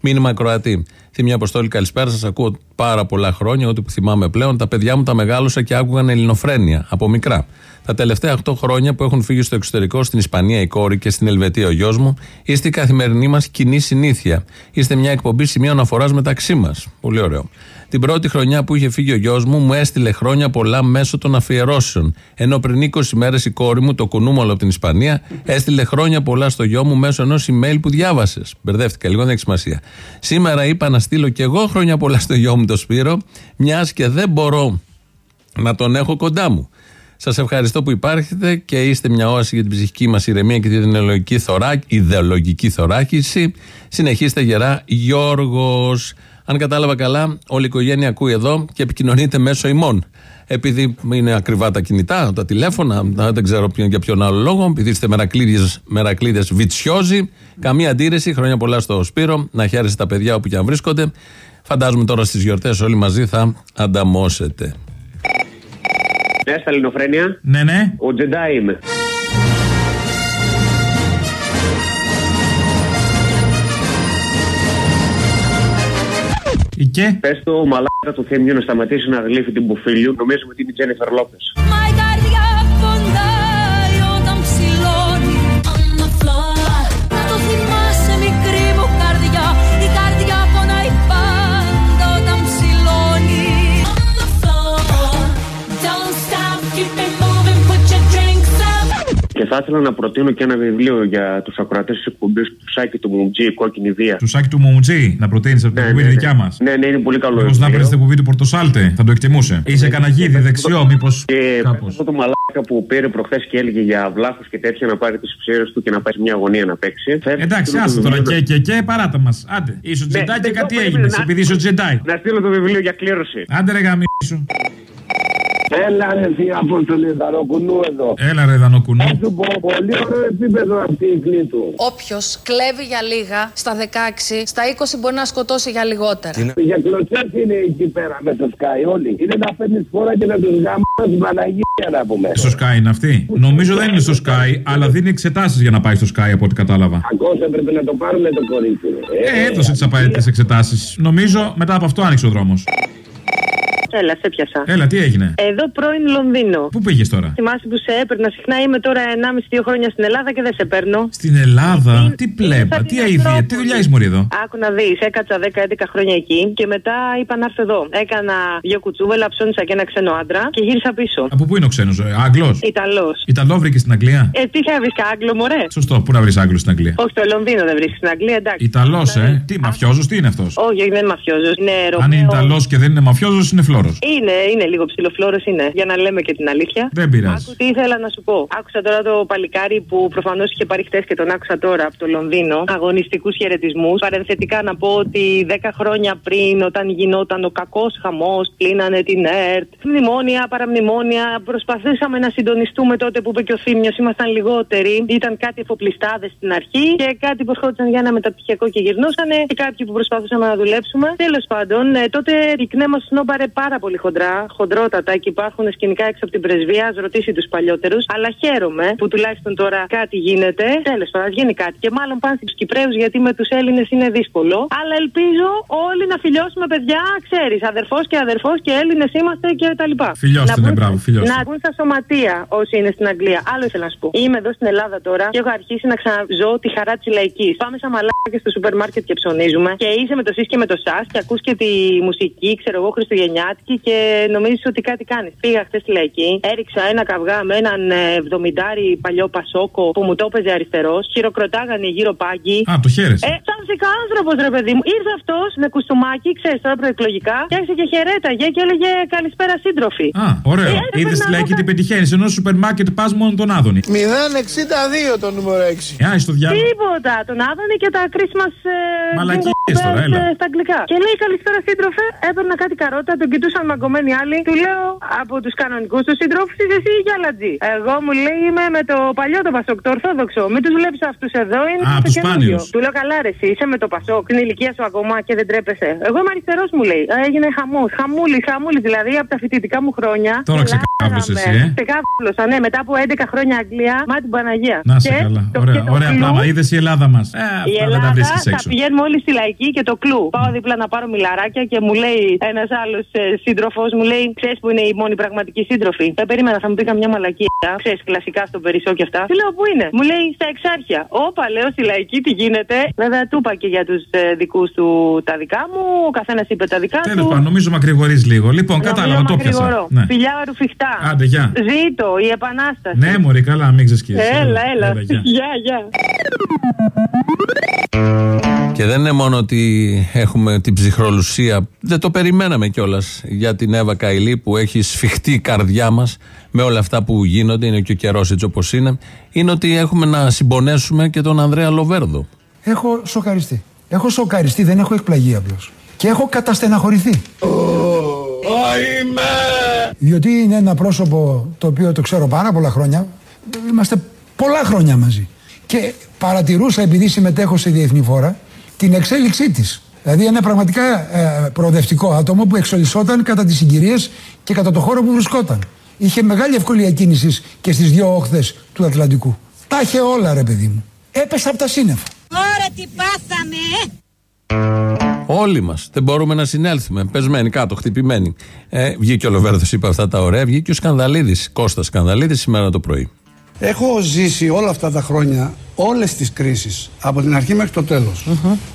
Μήνυμα Κροατή. Θημία Αποστόλη, καλησπέρα σας. Ακούω πάρα πολλά χρόνια, ό,τι που θυμάμαι πλέον. Τα παιδιά μου τα μεγάλωσα και άκουγαν ελληνοφρένεια από μικρά. Τα τελευταία 8 χρόνια που έχουν φύγει στο εξωτερικό, στην Ισπανία η κόρη και στην Ελβετία ο γιος μου, είστε η καθημερινή μας κοινή συνήθεια. Είστε μια εκπομπή σημείο αναφορά μεταξύ μας. Πολύ ωραίο. Την πρώτη χρονιά που είχε φύγει ο γιος μου, μου έστειλε χρόνια πολλά μέσω των αφιερώσεων. Ενώ πριν 20 μέρες η κόρη μου, το κουνούμαλο από την Ισπανία, έστειλε χρόνια πολλά στο γιο μου μέσω ενός email που διάβασες. Μπερδεύτηκα λίγο, δεν έχει σημασία. Σήμερα είπα να στείλω κι εγώ χρόνια πολλά στο γιο μου το Σπύρο, μιας και δεν μπορώ να τον έχω κοντά μου. Σας ευχαριστώ που υπάρχετε και είστε μια όαση για την ψυχική μας ηρεμία και την ιδεολογική, θωράκ, ιδεολογική θωράκιση. Συνεχίστε γερά, Γιώργος. Αν κατάλαβα καλά, όλη η οικογένεια ακούει εδώ και επικοινωνείται μέσω ημών. Επειδή είναι ακριβά τα κινητά, τα τηλέφωνα, δεν ξέρω ποιον- για ποιον άλλο λόγο, επειδή είστε μερακλείδε βιτσιόζοι, καμία αντίρρηση. Χρόνια πολλά στο Σπύρο, να χαίρεστε τα παιδιά όπου και αν βρίσκονται. Φαντάζομαι τώρα στις γιορτές όλοι μαζί θα ανταμώσετε. Ναι, στα Ελληνοφρένια. Ναι, ναι. Ο Τζεντάι είμαι. Και; Πες το μαλάκα του Θέμιου να σταματήσει να γλύφει την Μπουφίλιου. Νομίζουμε ότι είναι η Τζένιφερ Λόπες. Θα ήθελα να προτείνω και ένα βιβλίο για τους ακροατές της εκπομπής του Σάκη του Μουμτζή, η Κόκκινη Βία. Του σάκι του Μουμουτζή να προτείνεις από την εκπομπή τη δικιά μας. Ναι, ναι, είναι πολύ καλό. Μήπως να παίρνει την εκπομπή του Πορτοσάλτε, θα το εκτιμούσε. Είσαι καναγίδι δεξιό, μήπως. Και αυτό το μαλάκα που πήρε προχθές και έλεγε για βλάχους και τέτοια να πάρει τις ψήρε του και να πάει σε μια γωνία να παίξει. Θα έρθει Εντάξει, το άσε τώρα βιβλίο- και και και παράτα μας. Άντε. Είσαι ο Ναι, Τζεντάι και δεν κάτι το έγινε. περίμενα. Επειδή είσαι ο Τζεντάι. Να στείλω το βιβλίο για κλήρωση. Άντε ρε γαμίσου. Έλα ρε θεία Απόστολη Δαροκουνού εδώ. Έλα ρε δανοκουνού. Θα σου πω πολύ ωραίο επίπεδο αυτή η κλήτου. Όποιος κλέβει για λίγα στα 16, στα 20 μπορεί να σκοτώσει για λιγότερα. Για κλωτσές είναι εκεί πέρα με το Sky όλοι. Είναι να παίρνεις φορά και να τους γαμάς Παναγία να πούμε. Στο Sky είναι αυτή. Νομίζω δεν είναι στο Sky, αλλά δίνει εξετάσεις για να πάει στο Sky από ό,τι κατάλαβα. Ακόμα έπρεπε να το πάρουμε το κορίτσι. Ε, έδωσε τις απαραίτητες εξετάσεις. Νομίζω μετά από αυτό άνοιξε ο δρόμος. Έλα, σε πιασα. Έλα, τι έγινε; Εδώ πρώην Λονδίνο. Πού πήγες τώρα; Θυμάσαι που σε έπαιρνα συχνά. Είμαι τώρα 1,5-2 χρόνια στην Ελλάδα και δεν σε παίρνω. Στην Ελλάδα; Τι πλέμπα, τι αηδία, τι δουλειά είσαι μωρή εδώ. Άκου να δεις, έκατσα 10-11 χρόνια εκεί και μετά είπα να έρθω εδώ. Έκανα δύο κουτσούβελα, ψώνισα και ένα ξένο άντρα και γύρισα πίσω. Από πού είναι ο ξένος, Άγγλος; Ιταλός. Ιταλό βρήκες στην Αγγλία; Ε, τι θα βρει Άγγλο, μωρέ; Σωστό, πού να βρεις Άγγλο στην Αγγλία; Όχι, στο Λονδίνο δεν βρίσκεις στην Αγγλία, εντάξει. Ιταλός, ε; Τι, μαφιόζος, τι είναι αυτός; Όχι, όχι, δεν είναι μαφιόζος. Είναι Αν είναι Ρωμαίος. Ιταλός και δεν είναι μαφιόζος, είναι φλώρος. Είναι, είναι λίγο ψιλοφλώρος, είναι. Για να λέμε και την αλήθεια. Δεν πειράζει. Άκου τι ήθελα να σου πω. Άκουσα τώρα το παλικάρι που προφανώς είχε πάρει χτες και τον άκουσα τώρα από το Λονδίνο. Αγωνιστικούς χαιρετισμούς. Παρενθετικά να πω ότι 10 χρόνια πριν, όταν γινόταν ο κακός χαμός, κλείνανε την ΕΡΤ. Μνημόνια, παραμνημόνια. Προσπαθήσαμε να συντονιστούμε τότε που είπε και ο Θήμιος. Ήμασταν λιγότεροι. Ήταν κάτι εφοπλιστάδες στην αρχή και κάτι που ερχόντουσαν για ένα μεταπτυχιακό και γυρνούσανε. Και κάποιοι που προσπαθούσαμε να δουλέψουμε. Τέλος πάντων, ε, τότε η ΚΝΕ μα σνόμπαρε πάρα πολύ χοντρά. Χοντρότατα και υπάρχουν σκηνικά έξω από την πρεσβεία. Α ρωτήσει τους παλιότερους. Αλλά χαίρομαι που τουλάχιστον τώρα κάτι γίνεται. Τέλος πάντων, ας γίνει κάτι. Και μάλλον πάνε στους Κυπρέους γιατί με τους Έλληνες είναι δύσκολο. Αλλά ελπίζω όλοι να φιλιώσουμε παιδιά, ξέρεις. Αδερφός και αδερφός και Έλληνες είμαστε και τα λοιπά. Φιλιώστε, Να ναι, μπουν- μπράβο, φιλιώστε. Να μπουν στα σωματεία όσοι είναι στην Αγγλία. Άλλο ήθελα να σου πω. Είμαι εδώ στην Ελλάδα τώρα και έχω αρχίσει να ξαναζώ τη χαρά της λαϊκής. Πάμε σαν μαλάκια στο σούπερ μάρκετ και ψωνίζουμε. Και είσαι με το ΣΥΣ και με το ΣΑΣ και ακούς και τη μουσική, ξέρω εγώ, Χριστουγεννιάτικη και νομίζεις ότι κάτι κάνεις. Πήγα χθες στη λαϊκή, έριξα ένα καυγά με έναν ε, 70 παλιό πασόκο που μου το έπαιζε αριστερός. Χειροκροτάγανε γύρω πάγκοι. Α, το χαίρεσαι. Ε, σαν άνθρωπος, ρε παιδί μου. Ήρθε αυτός με κουστούμάκι, ξέρεις τώρα προεκλογικά, και άρχισε και χαιρέταγε και έλεγε Καλησπέρα σύντροφοι. Α, ωραίο. Ε, έπρεπε Είδες να τη λαϊκή δω τι πετυχαίνει. Ενώ στο σούπερ μάρκετ πας μόνο τον Άδωνη. 062 το νούμερο 6. Ε, άι στο διάλογο. Τίποτα. Τον Άδωνη και τα Christmas. Ε, Μαλακίες jingle τώρα, bells, έλα. ε, Στα αγγλικά. Και λέει καλησπέρα σύντροφε. Έπαιρνα κάτι καρότα, τον κοιτούσαν μαγκωμένοι άλλοι. Του λέω από τους κανονικούς τους συντρόφους είσαι εσύ για λατζή. Εγώ μου λέει είμαι με το παλιό το Πασόκ, το Ορθόδοξο. Μην τους βλέπεις αυτούς εδώ, είναι Α, το τους καινούριο. σπάνιους. Του λέω καλά, ρε, εσύ είσαι με το Πασόκ, την ηλικία σου ακόμα και δεν τρέπεσαι. Εγώ είμαι αριστερός, μου λέει. Ε, Έγινε χαμός. Χαμούλη, χαμούλη, δηλαδή από τα φοιτητικά μου χρόνια. Τώρα γελάγαμε. ξεκάβλωσε εσύ, ε. Ξεκάβλωσα, ναι, μετά από 11 χρόνια Αγγλία, μα την Παναγία. Να σε Και καλά. το- Ωραία, και το ωραία κλου- πράγμα. Είδες η Ελλάδα μας. Ε, η αυτά δεν τα Ελλάδα βρίσκεις θα έξω. πηγαίνουμε όλοι στη λαϊκή και το κλου. Πάω δίπλα να πάρω μιλαράκια και μου λέει ένας άλλος σύντροφος, μου λέει: Ξέρεις που είναι η μόνη πραγματική σύντροφη; Δεν περίμενα, θα μου πει καμιά μαλακία. Ξέρεις κλασικά στον Περισσό και αυτά. Τι λέω, Πού είναι; Μου λέει στα εξάρχεια. Όπα, λέω στη λαϊκή τι γίνεται; Βέβαια, του είπα και για τους δικούς του τα δικά μου. Ο καθένας είπε τα δικά Τέλος του. πάντων, νομίζω μακρηγορείς λίγο. Λοιπόν, Νομίζω κατάλαβα, το πιάσα. μακρηγορώ. Ναι. Φιλιά ρουφιχτά. Άντε, γεια. Ζήτω η επανάσταση. Ναι, Μωρή, καλά, μην ξεσκίσει. Έλα, έλα. γεια. Γεια, γεια. Και δεν είναι μόνο ότι έχουμε την ψυχρολουσία, δεν το περιμέναμε κιόλας για την Εύα Καηλή που έχει σφιχτεί η καρδιά μας με όλα αυτά που γίνονται, είναι και ο καιρός έτσι όπως είναι. Είναι ότι έχουμε να συμπονέσουμε και τον Ανδρέα Λοβέρδο. Έχω σοκαριστεί. Έχω σοκαριστεί, δεν έχω εκπλαγεί απλώς. Και έχω καταστεναχωρηθεί. Διότι είναι ένα πρόσωπο το οποίο το ξέρω πάρα πολλά χρόνια. Είμαστε πολλά χρόνια μαζί. Και παρατηρούσα, επειδή συμμετέχω σε διεθνή φόρα, την εξέλιξή της. Δηλαδή ένα πραγματικά ε, προοδευτικό άτομο που εξολισσόταν κατά τις συγκυρίες και κατά το χώρο που βρισκόταν. Είχε μεγάλη ευκολία κίνησης και στις δύο όχθες του Ατλαντικού. Τα είχε όλα ρε παιδί μου. Έπεσε από τα σύννεφα. Ωραία τι πάθαμε Όλοι μας. Δεν μπορούμε να συνέλθουμε. Πεσμένοι κάτω, χτυπημένοι. Ε, βγήκε ο Λοβέρδος, είπε αυτά τα ωραία. Βγήκε ο Σκανδαλίδης, Κώστας Σκανδαλίδης, σήμερα το πρωί. Έχω ζήσει όλα αυτά τα χρόνια όλες τις κρίσεις από την αρχή μέχρι το τέλος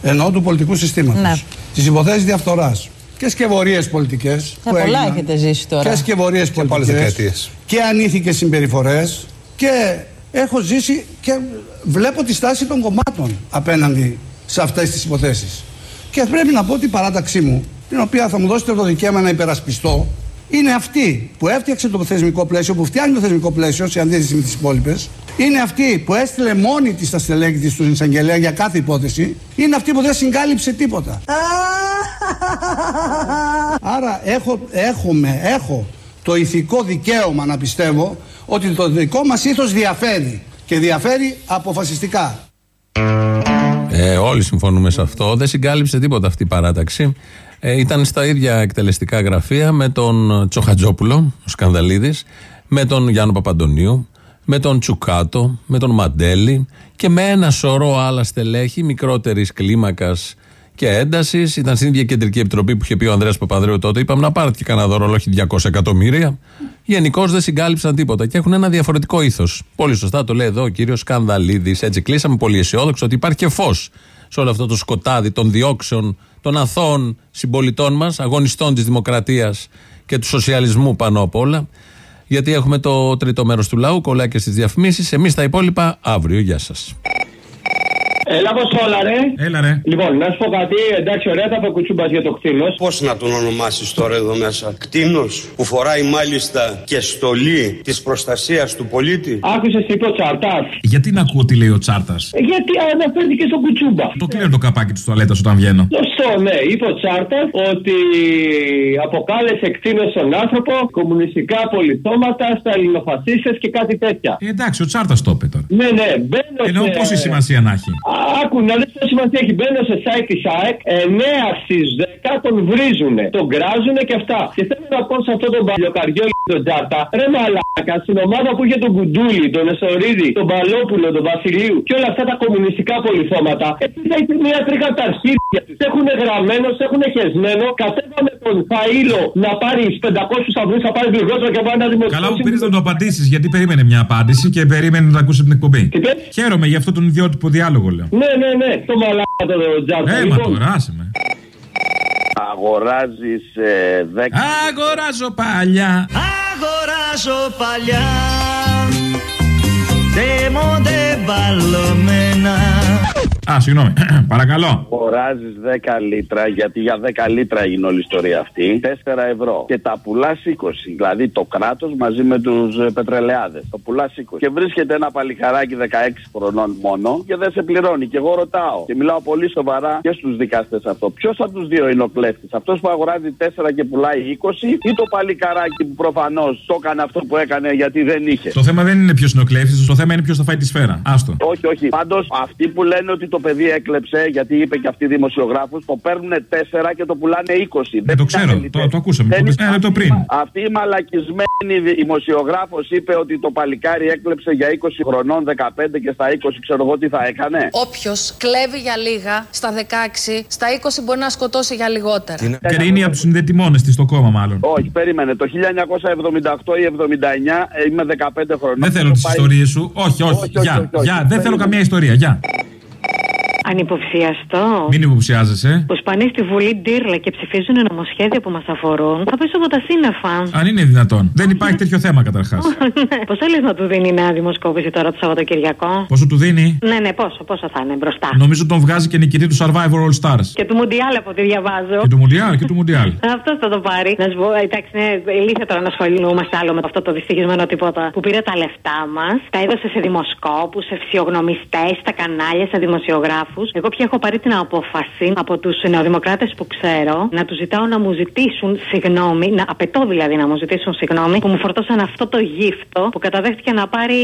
εννοώ του πολιτικού συστήματος Ναι. τις υποθέσεις διαφθοράς και σκευωρίες πολιτικές Ε, που πολλά έγιναν, έχετε ζήσει τώρα. και σκευωρίες Και από άλλες πολιτικές δεκαετίες. και ανήθικες συμπεριφορές και έχω ζήσει και βλέπω τη στάση των κομμάτων απέναντι σε αυτές τις υποθέσεις και πρέπει να πω ότι η παράταξή μου την οποία θα μου δώσετε το δικαίωμα να υπερασπιστώ είναι αυτή που έφτιαξε το θεσμικό πλαίσιο, που φτιάχνει το θεσμικό πλαίσιο σε αντίθεση με τις υπόλοιπες. Είναι αυτή που έστειλε μόνη της τα στελέχη της στον εισαγγελέα για κάθε υπόθεση. Είναι αυτή που δεν συγκάλυψε τίποτα. (laughs) Άρα έχω, έχουμε, έχω το ηθικό δικαίωμα να πιστεύω ότι το δικό μας ήθος διαφέρει και διαφέρει αποφασιστικά. Ε, όλοι συμφωνούμε σε αυτό. Δεν συγκάλυψε τίποτα αυτή η παράταξη. Ε, ήταν στα ίδια εκτελεστικά γραφεία με τον Τσοχατζόπουλο, ο Σκανδαλίδης, με τον Γιάννο Παπαντονίου, με τον Τσουκάτο, με τον Μαντέλη και με ένα σωρό άλλα στελέχη μικρότερης κλίμακας και έντασης. Ήταν στην ίδια κεντρική επιτροπή που είχε πει ο Ανδρέας Παπαδρέου τότε. Είπαμε να πάρετε και κανένα δώρο, όχι 200 εκατομμύρια. Γενικώς δεν συγκάλυψαν τίποτα και έχουν ένα διαφορετικό ήθος. Πολύ σωστά το λέει εδώ ο κύριος Σκανδαλίδης. Έτσι κλείσαμε πολύ αισιόδοξο ότι υπάρχει και φως σε όλο αυτό το σκοτάδι των διώξεων των αθώων συμπολιτών μας, αγωνιστών της δημοκρατίας και του σοσιαλισμού πάνω απ' όλα. Γιατί έχουμε το τρίτο μέρος του λαού, κολλάει και στις διαφημίσεις. Εμείς τα υπόλοιπα αύριο. Γεια σας. Έλα πω όλα, ρε. Έλα, ρε. Λοιπόν, να σου πω κάτι, εντάξει, ωραία θα πω κουτσούμπας για το κτίνος. Πώς να τον ονομάσεις τώρα εδώ μέσα, Κτίνος που φοράει μάλιστα και στολή της προστασίας του πολίτη; Άκουσες τι είπε ο Τσάρτας; Γιατί να ακούω τι λέει ο Τσάρτας; Γιατί αναφέρθηκε στον κουτσούμπα. Το κλείνω το καπάκι της τουαλέτας όταν βγαίνω. Σωστό, ναι. Είπε ο Τσάρτας ότι αποκάλεσε κτίνος στον άνθρωπο κομμουνιστικά πολιτώματα, στα ελληνοφασίστε και κάτι τέτοια. Ε, εντάξει, ο Τσάρτας το είπε τώρα. Ναι, ναι, μπαίνω. Εννοώ σε- πόση σημασία να έχει; Άκου να δεις τι σημασία έχει. Μπαίνω σε site της ΑΕΚ, 9 στις 10 τον βρίζουνε, τον κράζουνε και αυτά. Και θέλω να πω σε αυτό τον παλιοκαριό τον Τζάρτα, ρε μαλάκα, στην ομάδα που είχε τον Κουντούλη, τον Εσωρίδη, τον Παλόπουλο, τον Βασιλείου και όλα αυτά τα κομμουνιστικά πολυθώματα, εκεί θα ήταν μια τρίκα τα αρχίδια τους. Έχουν γραμμένο, σε έχουν χεσμένο, κατέβαμε τον Φαΐλο να πάρει 500 αυγού, θα πάρει λιγότερο και πάει να δημοσιεύσει. Καλά που πήρες να το απαντήσεις, γιατί περίμενε μια απάντηση και περίμενε να ακούσει την εκπομπή. Χαίρομαι για αυτό τον ιδιότυπο διάλογο, λέω. Ναι, ναι, ναι, το μαλάκα το Τζάρτα. Ε, μα τώρα, άσε με. Αγοράζεις 10. Αγοράζω παλιά. Αγοράζω παλιά Ντέμοντε μπαλωμένα Α, συγγνώμη. (clears throat) Παρακαλώ. Αγοράζεις 10 λίτρα, γιατί για 10 λίτρα έγινε όλη η ιστορία αυτή. 4 ευρώ. Και τα πουλάς 20. Δηλαδή το κράτος μαζί με τους πετρελαιάδες. Το πουλάς 20. Και βρίσκεται ένα παλικαράκι 16 χρονών μόνο και δεν σε πληρώνει. Και εγώ ρωτάω και μιλάω πολύ σοβαρά και στους δικαστές αυτό. Ποιος από τους δύο είναι ο κλέφτης; Αυτός που αγοράζει 4 και πουλάει 20 ή το παλικαράκι που προφανώς το έκανε αυτό που έκανε γιατί δεν είχε; Το θέμα δεν είναι ποιος είναι ο κλέφτης, το θέμα είναι ποιος θα φάει τη σφαίρα. Άστο. Όχι, όχι. Πάντως αυτοί που λένε ότι το παιδί έκλεψε, γιατί είπε και αυτή η δημοσιογράφο, το παίρνουν 4 και το πουλάνε 20. Δεν το ξέρω, το, το ακούσαμε. Δεν Το είναι- ένα λεπτό πριν. Αυτή η μαλακισμένη δημοσιογράφος είπε ότι το παλικάρι έκλεψε για 20 χρονών, 15 και στα 20 ξέρω εγώ τι θα έκανε. Όποιος κλέβει για λίγα στα 16, στα 20 μπορεί να σκοτώσει για λιγότερα. Κρίνει από του συνδετημόνε της στο κόμμα, μάλλον. Όχι, περίμενε. Το 1978 ή 79 ε, είμαι 15 χρονών. Δεν θέλω Το τις πάει- ιστορίες σου. Όχι, όχι. όχι, Γεια. όχι, όχι. Γεια. Δεν θέλω καμία ιστορία. Γεια. Ανυποψιαστό. Μην υποψιάζεσαι. Που σπανεί στη Βουλή Ντύρλα και ψηφίζουν νομοσχέδια που μας αφορούν. Θα πέσω από τα σύννεφα. Αν είναι δυνατόν. Δεν υπάρχει τέτοιο θέμα καταρχάς. Πώς θέλεις να του δίνει η νέα δημοσκόπηση τώρα το Σαββατοκυριακό; Πόσο του δίνει; Ναι, ναι, πόσο, πόσο θα είναι μπροστά. Νομίζω τον βγάζει και νικητή του Survivor All Stars. Και του Μουντιάλ από ό,τι διαβάζω. Και του Μουντιάλ και του Μουντιάλ. (laughs) Αυτό θα το πάρει. Να σου πω, εντάξει, είναι ηλίθεια τώρα να ασχολούμαστε άλλο με αυτό το δυστυχισμένο τίποτα που πήρε τα λεφτά μας, τα έδωσε σε δημοσκόπους, σε φυσιογνωμιστές, στα κανάλια, σε δημοσιογράφους. Εγώ πια έχω πάρει την απόφαση από τους νεοδημοκράτες που ξέρω να τους ζητάω να μου ζητήσουν συγγνώμη, να απαιτώ δηλαδή να μου ζητήσουν συγγνώμη που μου φορτώσαν αυτό το γύφτο που καταδέχτηκε να πάρει.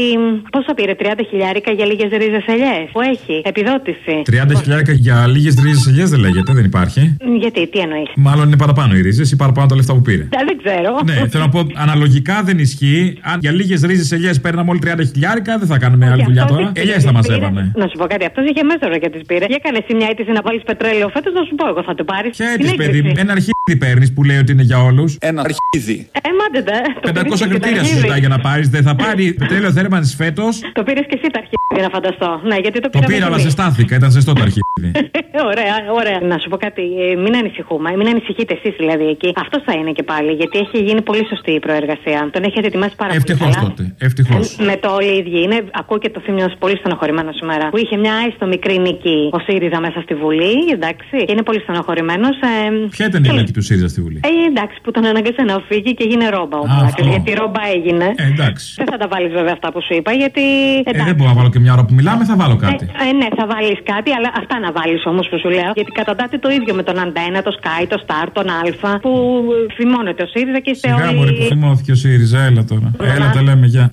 Πόσα πήρε, 30 χιλιάρικα για λίγες ρίζες ελιές που έχει, επιδότηση. 30 χιλιάρικα για λίγες ρίζες ελιές δεν λέγεται, δεν υπάρχει. Γιατί, τι εννοείς; Μάλλον είναι παραπάνω οι ρίζες ή παραπάνω τα λεφτά που πήρε. Δεν ξέρω. Ναι, θέλω να πω, αναλογικά δεν ισχύει. Αν για λίγες ρίζες ελιές παίρναμε όλοι 30 χιλιάρικα, δεν θα κάνουμε άλλη δουλειά τώρα. Ελιές θα μαζεύαμε. Να σου πω κάτι, αυτός είχε μέσα και τις πήρε. Για έκανε εσύ μια αίτηση να βάλεις πετρέλαιο φέτος, να σου πω εγώ θα το πάρεις. Ποια έτης, παιδί μου, ένα αρχίδι παίρνεις που λέει ότι είναι για όλους; Ένα αρχίδι. Ε, μάντε τα. 500 κριτήρια σου ζητάει για να πάρεις. Δεν θα πάρει (laughs) πετρέλαιο θέρμανσης φέτος; Το πήρες και εσύ τα αρχίδια να φανταστώ. Ναι, γιατί το Το πήρα. πήρα, αλλά με σε χείλη. στάθηκα. Ήταν ζεστό το αρχίδι. (laughs) ωραία, ωραία. Να σου πω κάτι. ε, μην ανησυχούμε, μην ανησυχείτε εσείς δηλαδή εκεί. Αυτό θα είναι και πάλι, γιατί έχει γίνει πολύ σωστή η προεργασία. Τον έχετε ετοιμάσει πάρα πολύ. Ευτυχώς καλά. τότε. Ευτυχώς. Με το όλοι οι ίδιοι είναι. Ακούω και το θύμιο πολύ στενοχωρημένο σήμερα. Που είχε μια έστω μικρή νίκη ο ΣΥΡΙΖΑ μέσα στη Βουλή, εντάξει. Και είναι πολύ στενοχωρημένος. Ε, Ποια ήταν η νίκη του ΣΥΡΙΖΑ στη Βουλή; ε, εντάξει, που τον αναγκάσε να φύγει και έγινε ρόμπα ο Α, Μαλάκας, αυτό. Γιατί ρόμπα έγινε. Ε, εντάξει. Δεν θα τα βάλεις βέβαια αυτά που σου είπα, γιατί. Ε, Εντάξει. δεν μπορώ να βάλω και μια ώρα που μιλάμε, θα βάλω κάτι. Ε, ε, ναι, θα βάλεις κάτι, αλλά αυτά να βάλεις όμως που σου λέω. Γιατί καταντάτε το ίδιο με τον Αντένα, το Sky, το Star, τον Α, που ε, θυμώνεται ο ΣΥΡΙΖΑ και είστε Σιγά όλοι. μωρέ που θυμώθηκε ο ΣΥΡΙΖΑ, έλα τώρα. Έλα τα λέμε, γεια.